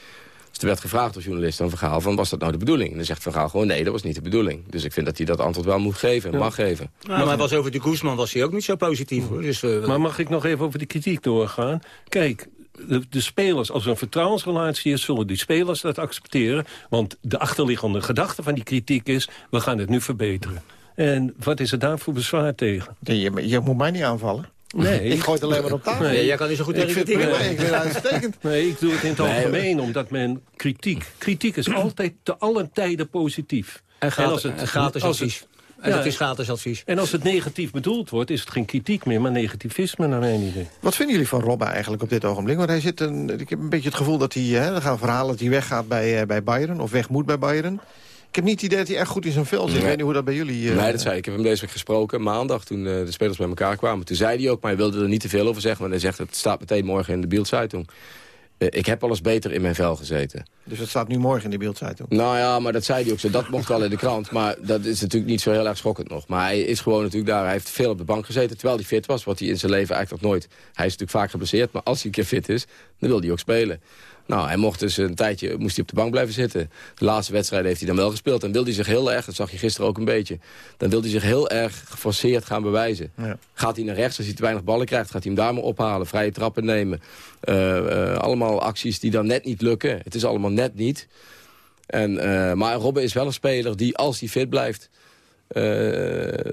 Dus er werd gevraagd door journalisten aan Van Gaal... van was dat nou de bedoeling? En dan zegt Van Gaal gewoon nee, dat was niet de bedoeling. Dus ik vind dat hij dat antwoord wel moet geven en mag geven. Ja, maar hij was over de Guzman was hij ook niet zo positief. Hoor. Dus, eh, Maar mag ik nog even over die kritiek doorgaan? Kijk, de, de spelers, als er een vertrouwensrelatie is... zullen die spelers dat accepteren. Want de achterliggende gedachte van die kritiek is... we gaan het nu verbeteren. En wat is er daar voor bezwaar tegen? Je, je moet mij niet aanvallen. Nee. Ik gooi het alleen maar op tafel. Nee, jij kan niet zo goed ik tegen vind het kritiek. prima, ik vind het uitstekend. [LAUGHS] Nee, ik doe het in het Nee, algemeen, omdat men kritiek... Kritiek is altijd te allen tijden positief. En, En gratis, als het- en gratis als het- advies. En Ja, dat is gratis advies. En als het negatief bedoeld wordt, is het geen kritiek meer, maar negativisme naar mijn idee. Wat vinden jullie van Robben eigenlijk op dit ogenblik? Want hij zit een, ik heb een beetje het gevoel dat hij... Hè, er gaan verhalen dat hij weggaat bij, eh, bij Bayern. Of weg moet bij Bayern. Ik heb niet het idee dat hij echt goed in zijn vel zit. Ik weet niet hoe dat bij jullie... eh, nee, dat zei ik. Ik heb hem deze week gesproken, maandag, toen eh, de spelers bij elkaar kwamen. Toen zei hij ook, maar hij wilde er niet te veel over zeggen. Want hij zegt, het staat meteen morgen in de Bildzeitung. Eh, ik heb al eens beter in mijn vel gezeten. Dus het staat nu morgen in de beeldzeitung. Nou ja, maar dat zei hij ook zo. Dat mocht wel in de krant. Maar dat is natuurlijk niet zo heel erg schokkend nog. Maar hij is gewoon natuurlijk daar. Hij heeft veel op de bank gezeten. Terwijl hij fit was. Wat hij in zijn leven eigenlijk nog nooit... Hij is natuurlijk vaak geblesseerd. Maar als hij een keer fit is, dan wil hij ook spelen. Nou, hij mocht dus een tijdje moest hij op de bank blijven zitten. De laatste wedstrijd heeft hij dan wel gespeeld. En wilde hij zich heel erg, dat zag je gisteren ook een beetje... dan wilde hij zich heel erg geforceerd gaan bewijzen. Ja. Gaat hij naar rechts, als hij te weinig ballen krijgt... gaat hij hem daar maar ophalen, vrije trappen nemen. Eh, eh, allemaal acties die dan net niet lukken. Het is allemaal net niet. En, eh, maar Robben is wel een speler die, als hij fit blijft... eh,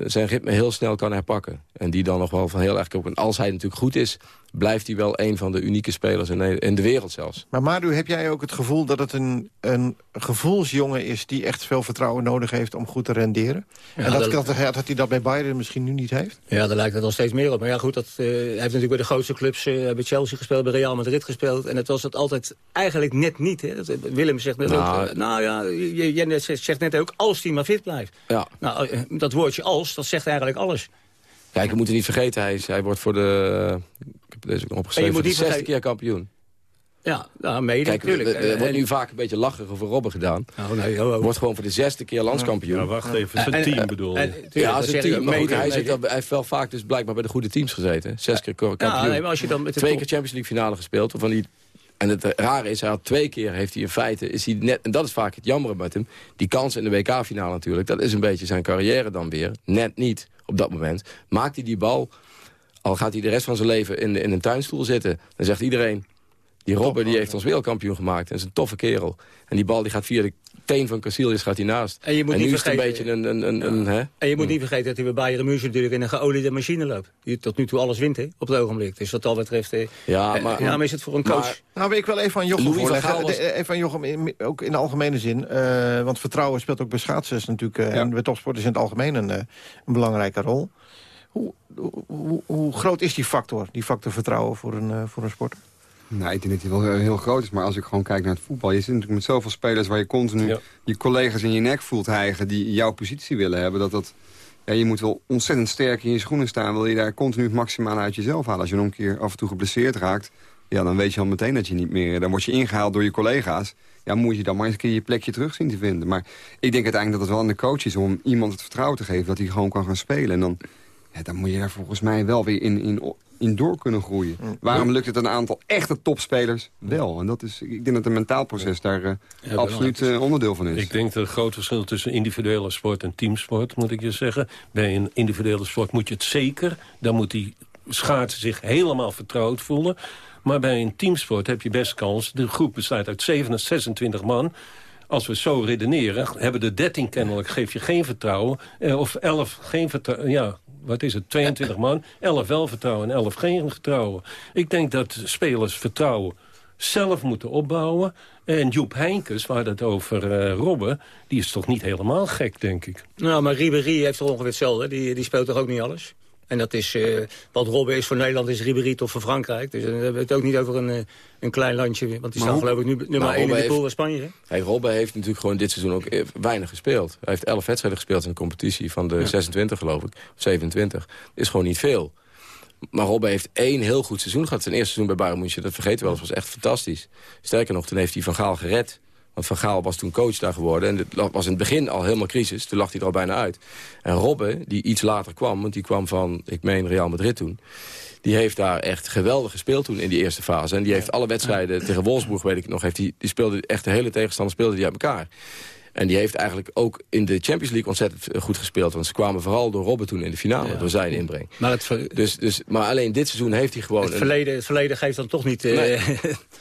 zijn ritme heel snel kan herpakken. En die dan nog wel van heel erg... En als hij natuurlijk goed is, blijft hij wel een van de unieke spelers in, de wereld zelfs. Maar Madu, heb jij ook het gevoel dat het een, een gevoelsjongen is... die echt veel vertrouwen nodig heeft om goed te renderen? Ja, en dat, dat- dat, dat hij dat bij Bayern misschien nu niet heeft? Ja, daar lijkt het nog steeds meer op. Maar ja, goed, dat, eh, hij heeft natuurlijk bij de grootste clubs... eh, bij Chelsea gespeeld, bij Real Madrid gespeeld. En het was het altijd eigenlijk net niet. Hè. Dat, Willem zegt net Nou, ook... eh, nou ja, jij zegt, net ook, als hij maar fit blijft. Ja. Nou, eh, dat woordje als, dat zegt eigenlijk alles. Kijk, we moeten niet vergeten, hij, is, hij wordt voor de... Heb deze ook nog En opgeschreven, je moet de niet 60 vergeten- keer kampioen. Ja, nou, mede Kijk, natuurlijk. er- er Eh, wordt nu vaak een beetje lacherig over Robben gedaan. Nou, nee, ho, ho. Wordt gewoon voor de zesde keer landskampioen. Ja, wacht even, zijn team bedoel en- je? Ja, ik team. Mede, hij, zit wel, hij heeft wel vaak dus blijkbaar bij de goede teams gezeten. Zes keer kampioen. Ja, nee, maar als je dan met de Twee top- keer Champions League finale gespeeld. Waarvan hij, en het rare is, hij had twee keer heeft hij in feite... Is hij net, en dat is vaak het jammere met hem. Die kans in de WK-finale natuurlijk. Dat is een beetje zijn carrière dan weer. Net niet op dat moment. Maakt hij die bal... Al gaat hij de rest van zijn leven in, in een tuinstoel zitten. Dan zegt iedereen... Die Robben die heeft ons wereldkampioen gemaakt. En is een toffe kerel. En die bal die gaat via de teen van Casillas gaat hij naast. En je moet nu niet is het een vergeten- beetje een... een, een, een hè? En je moet niet vergeten dat hij bij Bayern München natuurlijk in een geoliede machine loopt. Die tot nu toe alles wint hè, op het ogenblik. Dus wat dat betreft... eh, Ja, eh, maar- daarom is het voor een coach... maar- Nou, wil ik wel even aan Jochem van voorleggen. Was- Even aan Jochem, in- ook in de algemene zin. eh, want vertrouwen speelt ook bij schaatsers natuurlijk... eh, Ja. en bij topsporters in het algemeen een, een belangrijke rol. Hoe, hoe, groot is die factor, die factor vertrouwen voor een, eh, voor een sporter? Nou, ik denk dat die wel heel, heel groot is. Maar als ik gewoon kijk naar het voetbal... je zit natuurlijk met zoveel spelers waar je continu Ja. je collega's in je nek voelt hijgen... die jouw positie willen hebben. Dat dat, ja, je moet wel ontzettend sterk in je schoenen staan... wil je daar continu het maximale uit jezelf halen. Als je nog een keer af en toe geblesseerd raakt... Ja, dan weet je al meteen dat je niet meer... Dan word je ingehaald door je collega's. Ja, moet je dan maar eens een keer je plekje terug zien te vinden. Maar ik denk uiteindelijk dat het wel aan de coach is... om iemand het vertrouwen te geven dat hij gewoon kan gaan spelen. En dan, ja, dan moet je daar volgens mij wel weer in, in, in door kunnen groeien. Waarom lukt het een aantal echte topspelers wel? En dat is, ik denk dat het mentaal proces daar eh, absoluut eh, onderdeel van is. Ik denk dat er een groot verschil tussen individuele sport en teamsport, moet ik je zeggen. Bij een individuele sport moet je het zeker. Dan moet die schaatsen zich helemaal vertrouwd voelen. Maar bij een teamsport heb je best kans. De groep bestaat uit 27, 26 man. Als we zo redeneren, hebben de 13 kennelijk, geef je geen vertrouwen. Eh, of 11 geen vertrouwen. Ja, wat is het? 22 man. 11 wel vertrouwen en 11 geen vertrouwen. Ik denk dat spelers vertrouwen zelf moeten opbouwen. En Joep Heinkes, waar het over eh Robben... die is toch niet helemaal gek, denk ik. Nou, maar Ribéry heeft toch ongeveer hetzelfde. Die, die speelt toch ook niet alles? En dat is, eh, wat Robben is voor Nederland, is Ribéry toch voor Frankrijk. Dus dan hebben we het ook niet over een, eh, een klein landje. Want die Maar staan geloof ik nu nummer Maar 1 in de pool van Spanje. hè? Hey, Robben heeft natuurlijk gewoon dit seizoen ook eh, weinig gespeeld. Hij heeft 11 wedstrijden gespeeld in de competitie van de 26 geloof ik. Of 27. is gewoon niet veel. Maar Robben heeft één heel goed seizoen gehad. Zijn eerste seizoen bij Bayern München, dat vergeten we wel, eens, was echt fantastisch. Sterker nog, toen heeft hij Van Gaal gered. Want Van Gaal was toen coach daar geworden. En het was in het begin al helemaal crisis. Toen lag hij er al bijna uit. En Robben, die iets later kwam, want die kwam van, ik meen, Real Madrid toen. Die heeft daar echt geweldig gespeeld toen in die eerste fase. En die heeft alle wedstrijden [CLEARS THROAT] tegen Wolfsburg, weet ik nog, heeft die, die speelde echt de hele tegenstander speelde die uit elkaar. En die heeft eigenlijk ook in de Champions League ontzettend goed gespeeld. Want ze kwamen vooral door Robben toen in de finale, door zijn inbreng. Maar, het, Dus, dus, maar alleen dit seizoen heeft hij gewoon... het, een- verleden, het verleden geeft dan toch niet eh, Nee. [LAUGHS]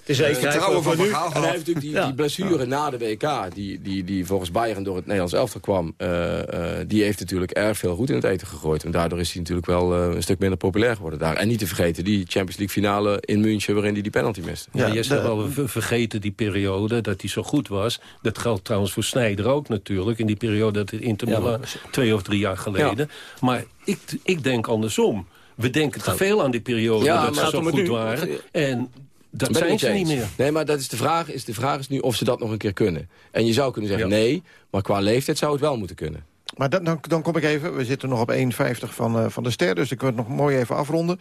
de zekerheid vertrouwen voor, van voor Van nu. En hij heeft natuurlijk die, Ja. die blessure na de WK, die, die, die volgens Bayern door het Nederlands elftal kwam... eh, eh, die heeft natuurlijk erg veel goed in het eten gegooid. En daardoor is hij natuurlijk wel eh, een stuk minder populair geworden daar. En niet te vergeten die Champions League finale in München... waarin hij die penalty miste. Ja, Ja, je zegt de- wel ver- vergeten die periode dat hij zo goed was. Dat geldt trouwens voor Snijder ook natuurlijk. In die periode dat het Inter Ja, maar- twee of drie jaar geleden. Maar ik, ik denk andersom. We denken te veel aan die periode Ja, dat ze het zo goed nu. waren. En dat Ben zijn ze niet meer. Nee, maar dat is de vraag, is de vraag is nu of ze dat nog een keer kunnen. En je zou kunnen zeggen Ja. nee, maar qua leeftijd zou het wel moeten kunnen. Maar dan, dan, dan kom ik even, we zitten nog op 1,50 van, eh, van de ster... dus ik wil het nog mooi even afronden.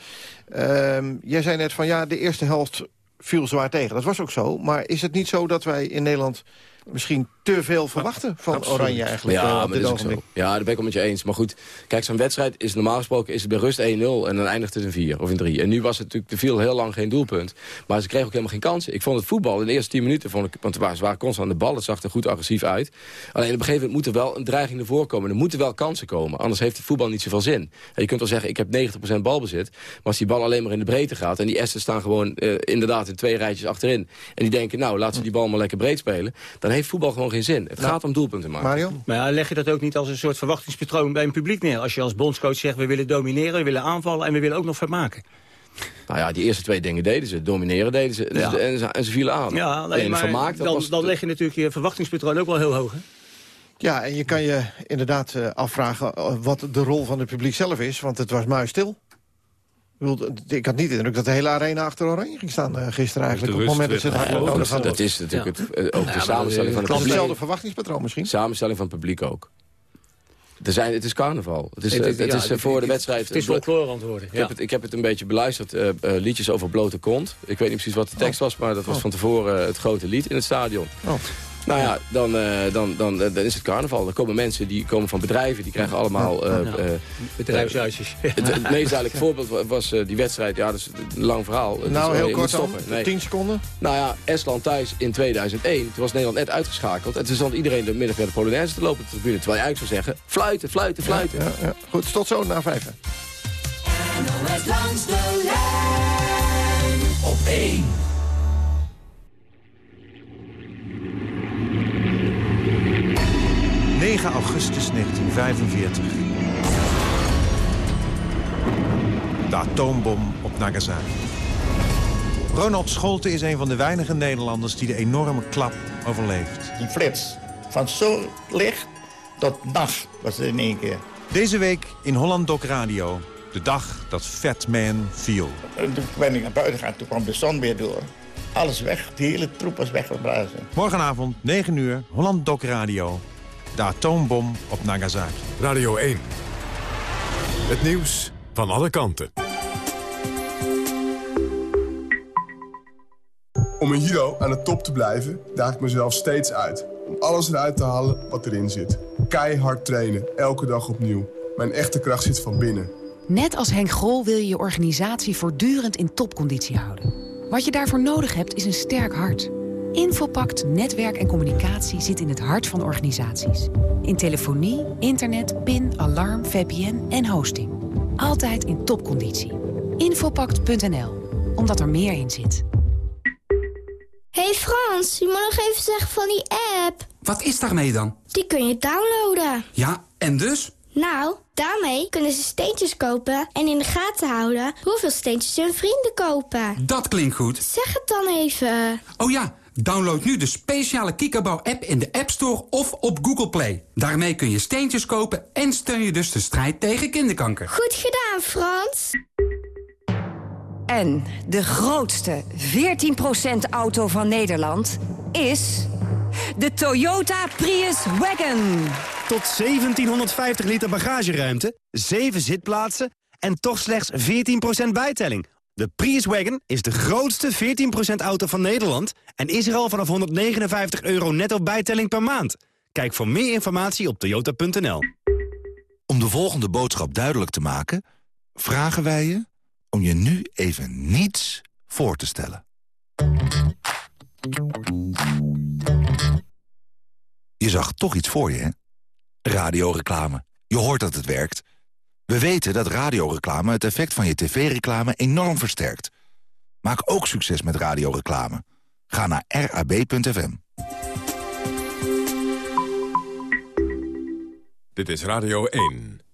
Ehm, jij zei net van ja, de eerste helft viel zwaar tegen. Dat was ook zo, maar is het niet zo dat wij in Nederland... misschien te veel verwachten van absoluut. Oranje eigenlijk eh, Ja, op dit dat is ook ogenblik? zo. Ja, daar ben ik wel met je eens. Maar goed, kijk, zo'n wedstrijd is normaal gesproken is het bij rust 1-0 en dan eindigt het in 4 of in 3. En nu was het natuurlijk, er viel heel lang geen doelpunt. Maar ze kregen ook helemaal geen kansen. Ik vond het voetbal in de eerste 10 minuten, vond ik, want ze waren, constant aan de bal, het zag er goed agressief uit. Alleen op een gegeven moment moet er wel een dreiging ervoor komen. Er moeten wel kansen komen, anders heeft het voetbal niet zoveel zin. En je kunt wel zeggen, ik heb 90% balbezit. Maar als die bal alleen maar in de breedte gaat en die Esten staan gewoon eh, inderdaad in twee rijtjes achterin. En die denken, nou, laten ze die bal maar lekker breed spelen. Dan heeft voetbal gewoon geen zin. Het gaat om doelpunten maken. Mario? Maar ja, leg je dat ook niet als een soort verwachtingspatroon bij een publiek neer? Als je als bondscoach zegt, we willen domineren, we willen aanvallen en we willen ook nog vermaken. Nou ja, die eerste twee dingen deden ze. Domineren deden ze. Ja. En, ze en ze vielen aan. Ja, Alleen nee, het maar vermaak, dat dan, was... dan leg je natuurlijk je verwachtingspatroon ook wel heel hoog. Hè? Ja, en je kan je inderdaad eh, afvragen eh, wat de rol van het publiek zelf is. Want het was muisstil. Ik had niet de indruk dat de hele arena achter Oranje ging staan eh, gisteren eigenlijk. Op het moment dat ze het nodig dat, hadden. dat is natuurlijk het, eh, ook de samenstelling van het publiek. hetzelfde verwachtingspatroon misschien. Samenstelling van het publiek ook. Er zijn, het is carnaval. Het is, Het het is- is, ja, eh, voor de wedstrijd... Het is folklore antwoorden. Ik, Ja. heb het, ik heb het een beetje beluisterd, liedjes over blote kont. Ik weet niet precies wat de tekst was, maar dat was Oh. van tevoren het grote lied in het stadion. Oh. Nou ja, dan, eh, dan, dan, dan is het carnaval. Dan komen mensen die komen van bedrijven, die krijgen allemaal... eh, Ja. eh, Bedrijfsuitjes. het, het meest duidelijke [LAUGHS] voorbeeld wa- was eh, die wedstrijd. Ja, dat is een lang verhaal. Nou, heel kort stoppen. Nee. 10 seconden. Nou ja, Estland thuis in 2001. Toen was Nederland net uitgeschakeld. En toen stond iedereen de middag bij de Polonaise te lopen op de tribune. Terwijl je eigenlijk zou zeggen, fluiten, fluiten, fluiten. Ja, ja. Goed, tot zo na vijf. NOS langs de lijn op 1. 9 augustus 1945. De atoombom op Nagasaki. Ronald Scholte is een van de weinige Nederlanders die de enorme klap overleeft. Die flits van zo licht tot nacht was het in één keer. Deze week in Holland Doc Radio. De dag dat Fat Man viel. En Toen ben ik naar buiten gegaan, toen kwam de zon weer door. Alles weg, de hele troep was weggeblazen. Morgenavond, 9 uur, Holland Doc Radio. De atoombom op Nagasaki. Radio 1. Het nieuws van alle kanten. Om een Hero aan de top te blijven, daag ik mezelf steeds uit. Om alles eruit te halen wat erin zit. Keihard trainen, elke dag opnieuw. Mijn echte kracht zit van binnen. Net als Henk Grol wil je je organisatie voortdurend in topconditie houden. Wat je daarvoor nodig hebt is een sterk hart. Infopact Netwerk en Communicatie zit in het hart van organisaties. In telefonie, internet, PIN, alarm, VPN en hosting. Altijd in topconditie. Infopact.nl, omdat er meer in zit. hey Frans, je moet nog even zeggen van die app. Wat is daarmee dan? Die kun je downloaden. Ja, en dus? Nou, daarmee kunnen ze steentjes kopen en in de gaten houden hoeveel steentjes hun vrienden kopen. Dat klinkt goed. Zeg het dan even. Oh ja, download nu de speciale Kikkerbouw-app in de App Store of op Google Play. Daarmee kun je steentjes kopen en steun je dus de strijd tegen kinderkanker. Goed gedaan, Frans. En de grootste 14% auto van Nederland is de Toyota Prius Wagon. Tot 1750 liter bagageruimte, 7 zitplaatsen en toch slechts 14% bijtelling. De Prius Wagon is de grootste 14% auto van Nederland... en is er al vanaf 159 euro netto bijtelling per maand. Kijk voor meer informatie op toyota.nl. Om de volgende boodschap duidelijk te maken... vragen wij je om je nu even niets voor te stellen. Je zag toch iets voor je, hè? Radioreclame. Je hoort dat het werkt. We weten dat radioreclame het effect van je tv-reclame enorm versterkt. Maak ook succes met radioreclame. Ga naar rab.fm. Dit is Radio 1.